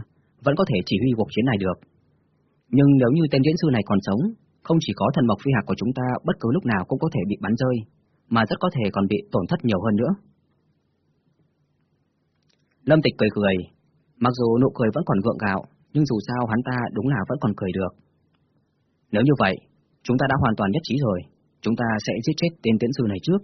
vẫn có thể chỉ huy cuộc chiến này được. Nhưng nếu như tên diễn sư này còn sống, không chỉ có thần mộc phi hạc của chúng ta bất cứ lúc nào cũng có thể bị bắn rơi, mà rất có thể còn bị tổn thất nhiều hơn nữa. Lâm Tịch cười cười, mặc dù nụ cười vẫn còn gượng gạo, nhưng dù sao hắn ta đúng là vẫn còn cười được. Nếu như vậy, chúng ta đã hoàn toàn nhất trí rồi, chúng ta sẽ giết chết tên tiễn sư này trước,